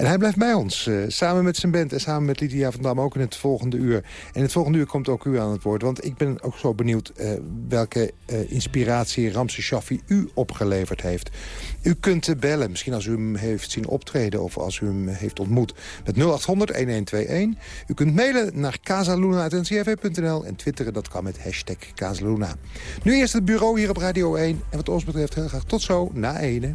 En hij blijft bij ons, eh, samen met zijn band en samen met Lydia van Dam ook in het volgende uur. En het volgende uur komt ook u aan het woord. Want ik ben ook zo benieuwd eh, welke eh, inspiratie Ramse Shaffi u opgeleverd heeft. U kunt bellen, misschien als u hem heeft zien optreden of als u hem heeft ontmoet. Met 0800-1121. U kunt mailen naar casaluna.ncrv.nl en twitteren dat kan met hashtag Casaluna. Nu eerst het bureau hier op Radio 1. En wat ons betreft heel graag tot zo na ene.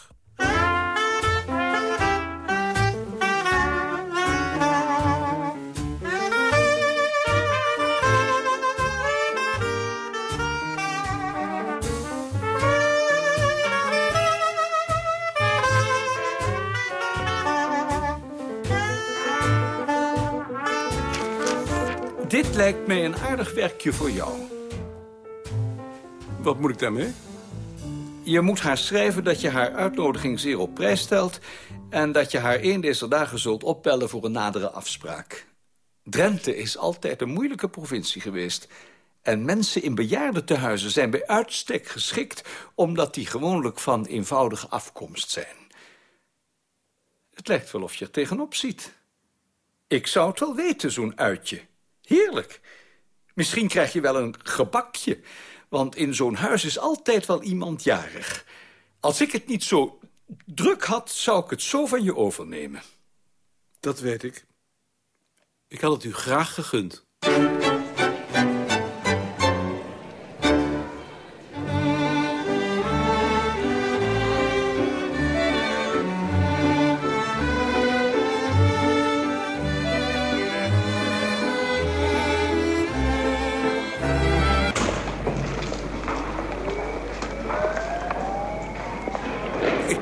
Dit lijkt mij een aardig werkje voor jou. Wat moet ik daarmee? Je moet haar schrijven dat je haar uitnodiging zeer op prijs stelt... en dat je haar een deze dagen zult opbellen voor een nadere afspraak. Drenthe is altijd een moeilijke provincie geweest... en mensen in bejaardentehuizen zijn bij uitstek geschikt... omdat die gewoonlijk van eenvoudige afkomst zijn. Het lijkt wel of je er tegenop ziet. Ik zou het wel weten, zo'n uitje. Heerlijk. Misschien krijg je wel een gebakje... Want in zo'n huis is altijd wel iemand jarig. Als ik het niet zo druk had, zou ik het zo van je overnemen. Dat weet ik. Ik had het u graag gegund.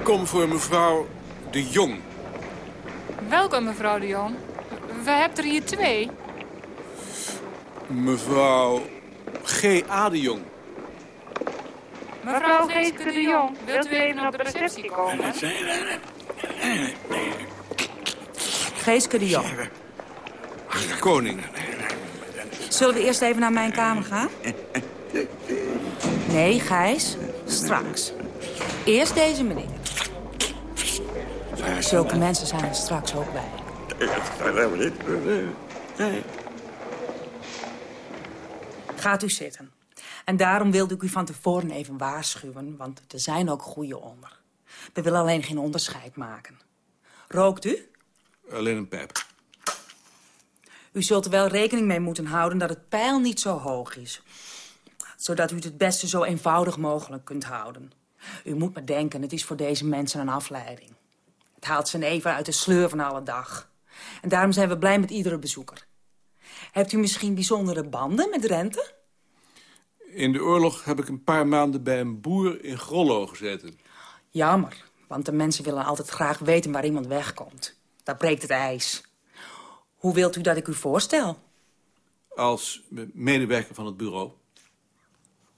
Kom voor mevrouw de Jong. Welke mevrouw de Jong? We hebben er hier twee. Mevrouw G.A. de Jong. Mevrouw Geeske de Jong, wilt u even op de receptie komen? Geeske de Jong. Koning. Zullen we eerst even naar mijn kamer gaan? Nee, Gijs. Straks. Eerst deze meneer. Zulke mensen zijn er straks ook bij. Gaat u zitten. En daarom wilde ik u van tevoren even waarschuwen, want er zijn ook goede onder. We willen alleen geen onderscheid maken. Rookt u? Alleen een pijp. U zult er wel rekening mee moeten houden dat het pijl niet zo hoog is. Zodat u het het beste zo eenvoudig mogelijk kunt houden. U moet maar denken, het is voor deze mensen een afleiding. Het haalt ze even uit de sleur van alle dag. En daarom zijn we blij met iedere bezoeker. Hebt u misschien bijzondere banden met Rente? In de oorlog heb ik een paar maanden bij een boer in Grollo gezeten. Jammer, want de mensen willen altijd graag weten waar iemand wegkomt. Daar breekt het ijs. Hoe wilt u dat ik u voorstel? Als medewerker van het bureau.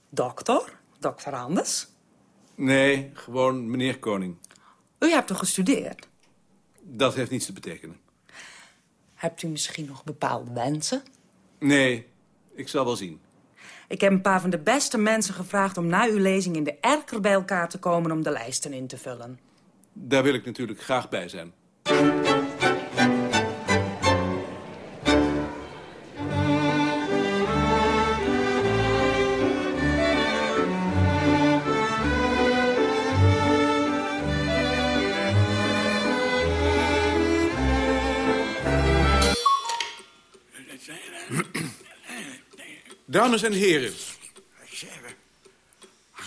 Dokter? Dokter Anders? Nee, gewoon meneer Koning. U hebt toch gestudeerd? Dat heeft niets te betekenen. Hebt u misschien nog bepaalde wensen? Nee, ik zal wel zien. Ik heb een paar van de beste mensen gevraagd om na uw lezing in de erker bij elkaar te komen om de lijsten in te vullen. Daar wil ik natuurlijk graag bij zijn. Dames en heren.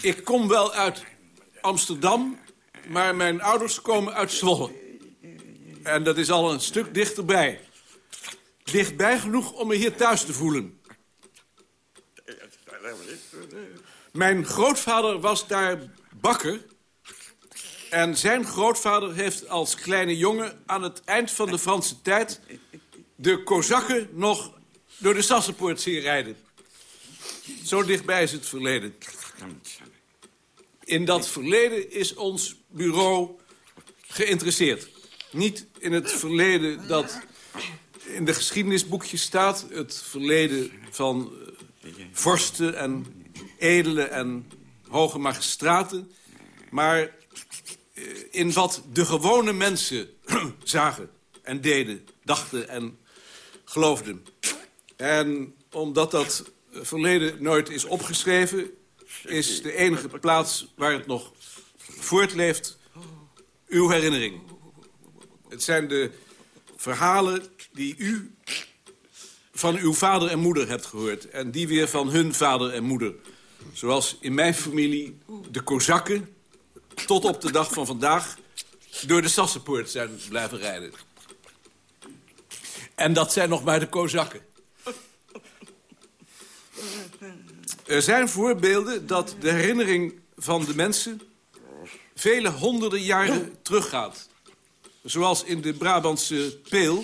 Ik kom wel uit Amsterdam, maar mijn ouders komen uit Zwolle. En dat is al een stuk dichterbij. Dichtbij genoeg om me hier thuis te voelen. Mijn grootvader was daar bakker. En zijn grootvader heeft als kleine jongen aan het eind van de Franse tijd... de Kozakken nog door de Sassenpoort zien rijden. Zo dichtbij is het verleden. In dat verleden is ons bureau geïnteresseerd. Niet in het verleden dat in de geschiedenisboekjes staat. Het verleden van uh, vorsten en edelen en hoge magistraten. Maar uh, in wat de gewone mensen *clears throat* zagen en deden, dachten en geloofden. En omdat dat verleden nooit is opgeschreven... is de enige plaats waar het nog voortleeft uw herinnering. Het zijn de verhalen die u van uw vader en moeder hebt gehoord... en die weer van hun vader en moeder. Zoals in mijn familie de Kozakken tot op de dag van vandaag... door de Sassenpoort zijn blijven rijden. En dat zijn nog maar de Kozakken. Er zijn voorbeelden dat de herinnering van de mensen... vele honderden jaren teruggaat. Zoals in de Brabantse Peel...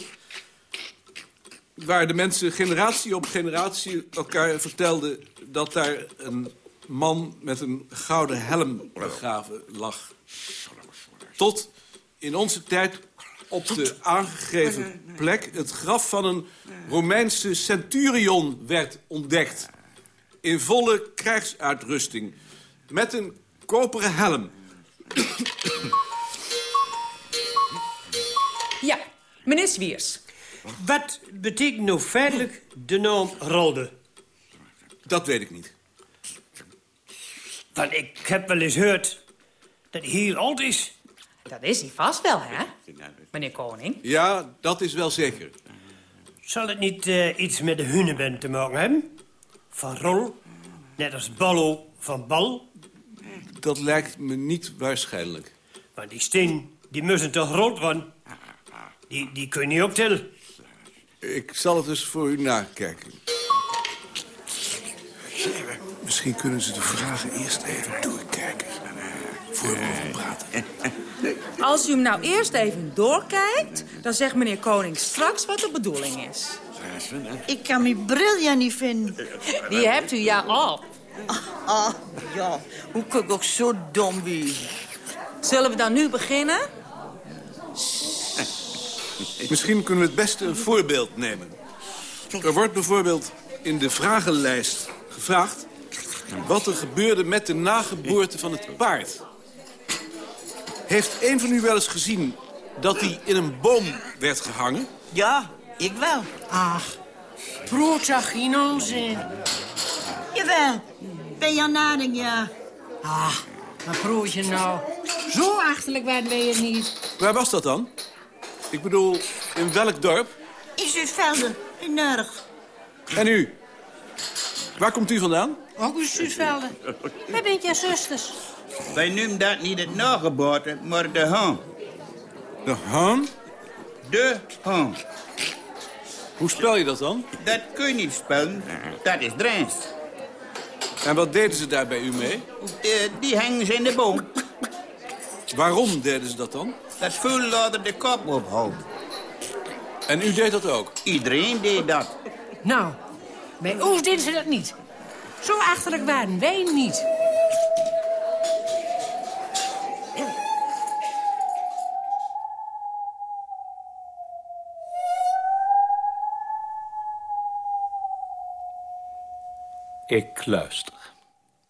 waar de mensen generatie op generatie elkaar vertelden... dat daar een man met een gouden helm begraven lag. Tot in onze tijd op de aangegeven plek... het graf van een Romeinse centurion werd ontdekt. In volle krijgsuitrusting. Met een koperen helm. Ja, meneer Swiers. Wat betekent nou feitelijk de naam Rolde? Dat weet ik niet. Want ik heb wel eens gehoord dat hij hier oud is. Dat is hij vast wel, hè, meneer Koning? Ja, dat is wel zeker. Zal het niet uh, iets met de huneband te maken hebben? Van rol, net als ballo van bal? Dat lijkt me niet waarschijnlijk. Want die steen, die moeten toch rood worden? Die, die kun je niet optellen. Ik zal het dus voor u nakijken. Misschien kunnen ze de vragen eerst even doorkijken. Voor we over praten. Als u hem nou eerst even doorkijkt... dan zegt meneer Koning straks wat de bedoeling is. Ik kan mijn bril ja niet vinden. Die hebt u ja op. Ah, ja. Hoe kan ik ook zo dom wezen? Zullen we dan nu beginnen? Misschien kunnen we het beste een voorbeeld nemen. Er wordt bijvoorbeeld in de vragenlijst gevraagd... wat er gebeurde met de nageboorte van het paard. Heeft een van u wel eens gezien dat hij in een boom werd gehangen? Ja, ik wel. Ach, brood zag geen onzin. Jawel, ben je aan nadenken, ja. Ah, wat brood je nou? Zo achterlijk wij het niet. Waar was dat dan? Ik bedoel, in welk dorp? In Zuidvelden, in Nurg. En u? Waar komt u vandaan? Ook in Zuidvelden. Waar bent je zusters? Wij noemen dat niet het nageboorte, maar de haan. De haan? De haan. Hoe spel je dat dan? Dat kun je niet spellen. Dat is Drents. En wat deden ze daar bij u mee? Uh, die hangen ze in de boom. Waarom deden ze dat dan? Dat vuil later de kop ophoudt. En u deed dat ook? Iedereen deed dat. Nou, bij ons deden ze dat niet. Zo achterlijk waren wij niet. Ik luister.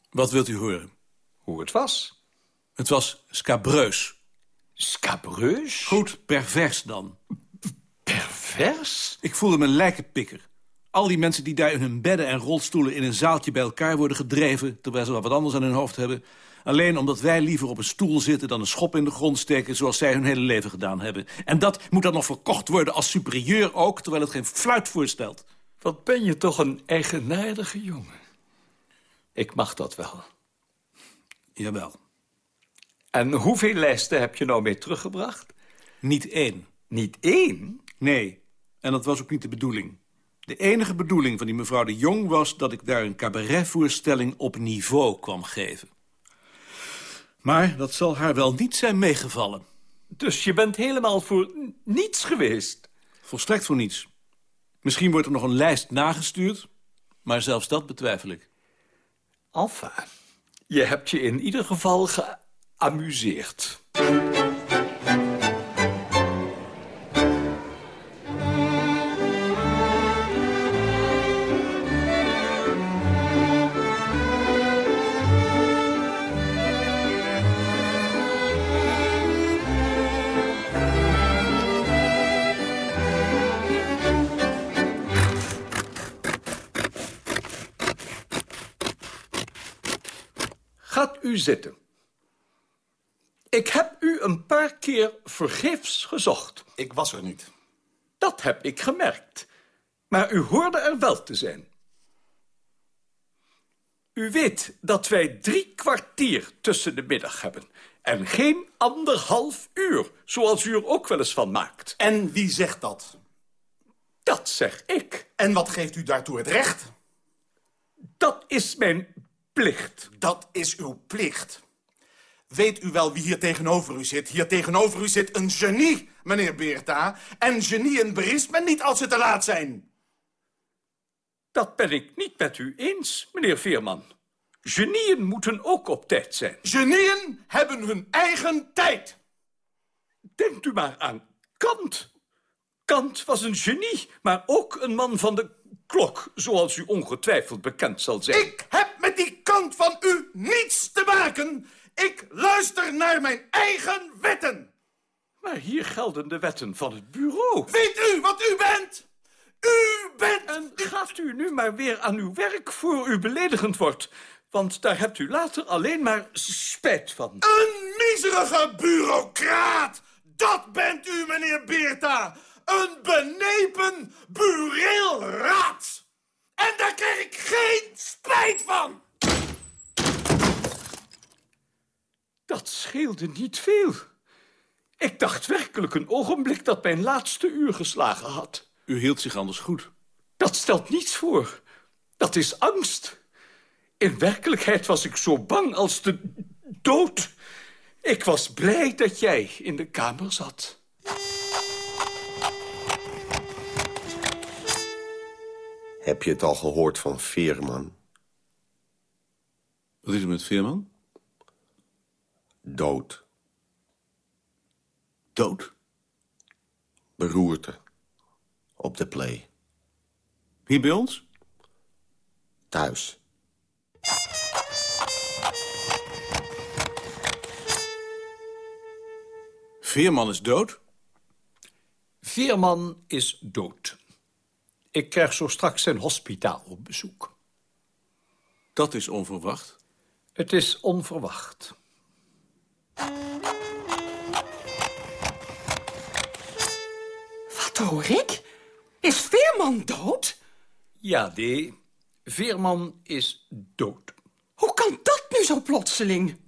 Wat wilt u horen? Hoe het was. Het was scabreus. Scabreus? Goed, pervers dan. Pervers? Ik voelde me een lijkenpikker. Al die mensen die daar in hun bedden en rolstoelen... in een zaaltje bij elkaar worden gedreven... terwijl ze wel wat anders aan hun hoofd hebben... alleen omdat wij liever op een stoel zitten... dan een schop in de grond steken zoals zij hun hele leven gedaan hebben. En dat moet dan nog verkocht worden als superieur ook... terwijl het geen fluit voorstelt. Wat ben je toch een eigenaardige jongen. Ik mag dat wel. Jawel. En hoeveel lijsten heb je nou mee teruggebracht? Niet één. Niet één? Nee, en dat was ook niet de bedoeling. De enige bedoeling van die mevrouw de Jong was... dat ik daar een cabaretvoorstelling op niveau kwam geven. Maar dat zal haar wel niet zijn meegevallen. Dus je bent helemaal voor niets geweest? Volstrekt voor niets. Misschien wordt er nog een lijst nagestuurd, maar zelfs dat betwijfel ik. Alfa, je hebt je in ieder geval geamuseerd. U zitten. Ik heb u een paar keer vergeefs gezocht. Ik was er niet. Dat heb ik gemerkt. Maar u hoorde er wel te zijn. U weet dat wij drie kwartier tussen de middag hebben. En geen anderhalf uur, zoals u er ook wel eens van maakt. En wie zegt dat? Dat zeg ik. En wat geeft u daartoe het recht? Dat is mijn plicht. Dat is uw plicht. Weet u wel wie hier tegenover u zit? Hier tegenover u zit een genie, meneer Beerta. En genieën berispt men niet als ze te laat zijn. Dat ben ik niet met u eens, meneer Veerman. Genieën moeten ook op tijd zijn. Genieën hebben hun eigen tijd. Denkt u maar aan Kant. Kant was een genie, maar ook een man van de klok, zoals u ongetwijfeld bekend zal zijn. Ik heb kant van u niets te maken. Ik luister naar mijn eigen wetten. Maar hier gelden de wetten van het bureau. Weet u wat u bent? U bent... En gaat u nu maar weer aan uw werk voor u beledigend wordt. Want daar hebt u later alleen maar spijt van. Een miserige bureaucraat! Dat bent u, meneer Beerta! Een benepen bureelraad! En daar krijg ik geen spijt van! Dat scheelde niet veel. Ik dacht werkelijk een ogenblik dat mijn laatste uur geslagen had. U hield zich anders goed. Dat stelt niets voor. Dat is angst. In werkelijkheid was ik zo bang als de dood. Ik was blij dat jij in de kamer zat. Heb je het al gehoord van Veerman? Wat is er met Veerman? Dood. Dood? Beroerte. Op de play. Hier bij ons? Thuis. Veerman is dood? Veerman is dood. Ik krijg zo straks zijn hospitaal op bezoek. Dat is onverwacht. Het is onverwacht. Wat hoor ik? Is Veerman dood? Ja, D. Veerman is dood. Hoe kan dat nu zo plotseling?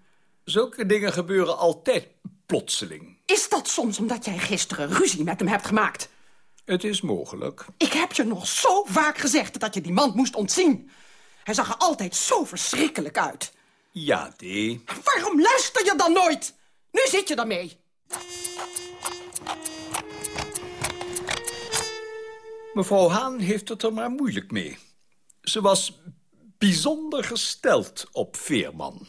Zulke dingen gebeuren altijd plotseling. Is dat soms omdat jij gisteren ruzie met hem hebt gemaakt? Het is mogelijk. Ik heb je nog zo vaak gezegd dat je die man moest ontzien. Hij zag er altijd zo verschrikkelijk uit. Ja, D. Waarom luister je dan nooit? Nu zit je daarmee. Mevrouw Haan heeft het er maar moeilijk mee. Ze was bijzonder gesteld op Veerman.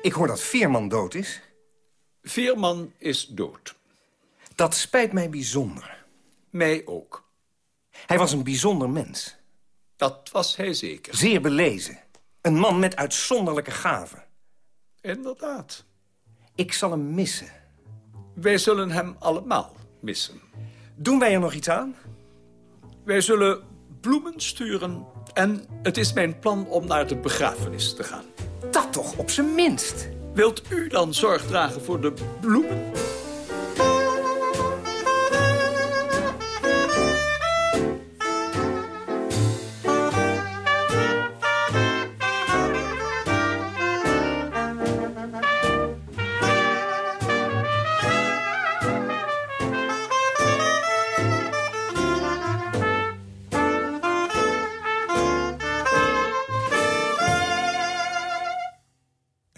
Ik hoor dat Veerman dood is. Veerman is dood. Dat spijt mij bijzonder. Mij ook. Hij was een bijzonder mens. Dat was hij zeker. Zeer belezen. Een man met uitzonderlijke gaven. Inderdaad. Ik zal hem missen. Wij zullen hem allemaal missen. Doen wij er nog iets aan? Wij zullen bloemen sturen en het is mijn plan om naar de begrafenis te gaan. Dat toch op zijn minst. Wilt u dan zorg dragen voor de bloemen?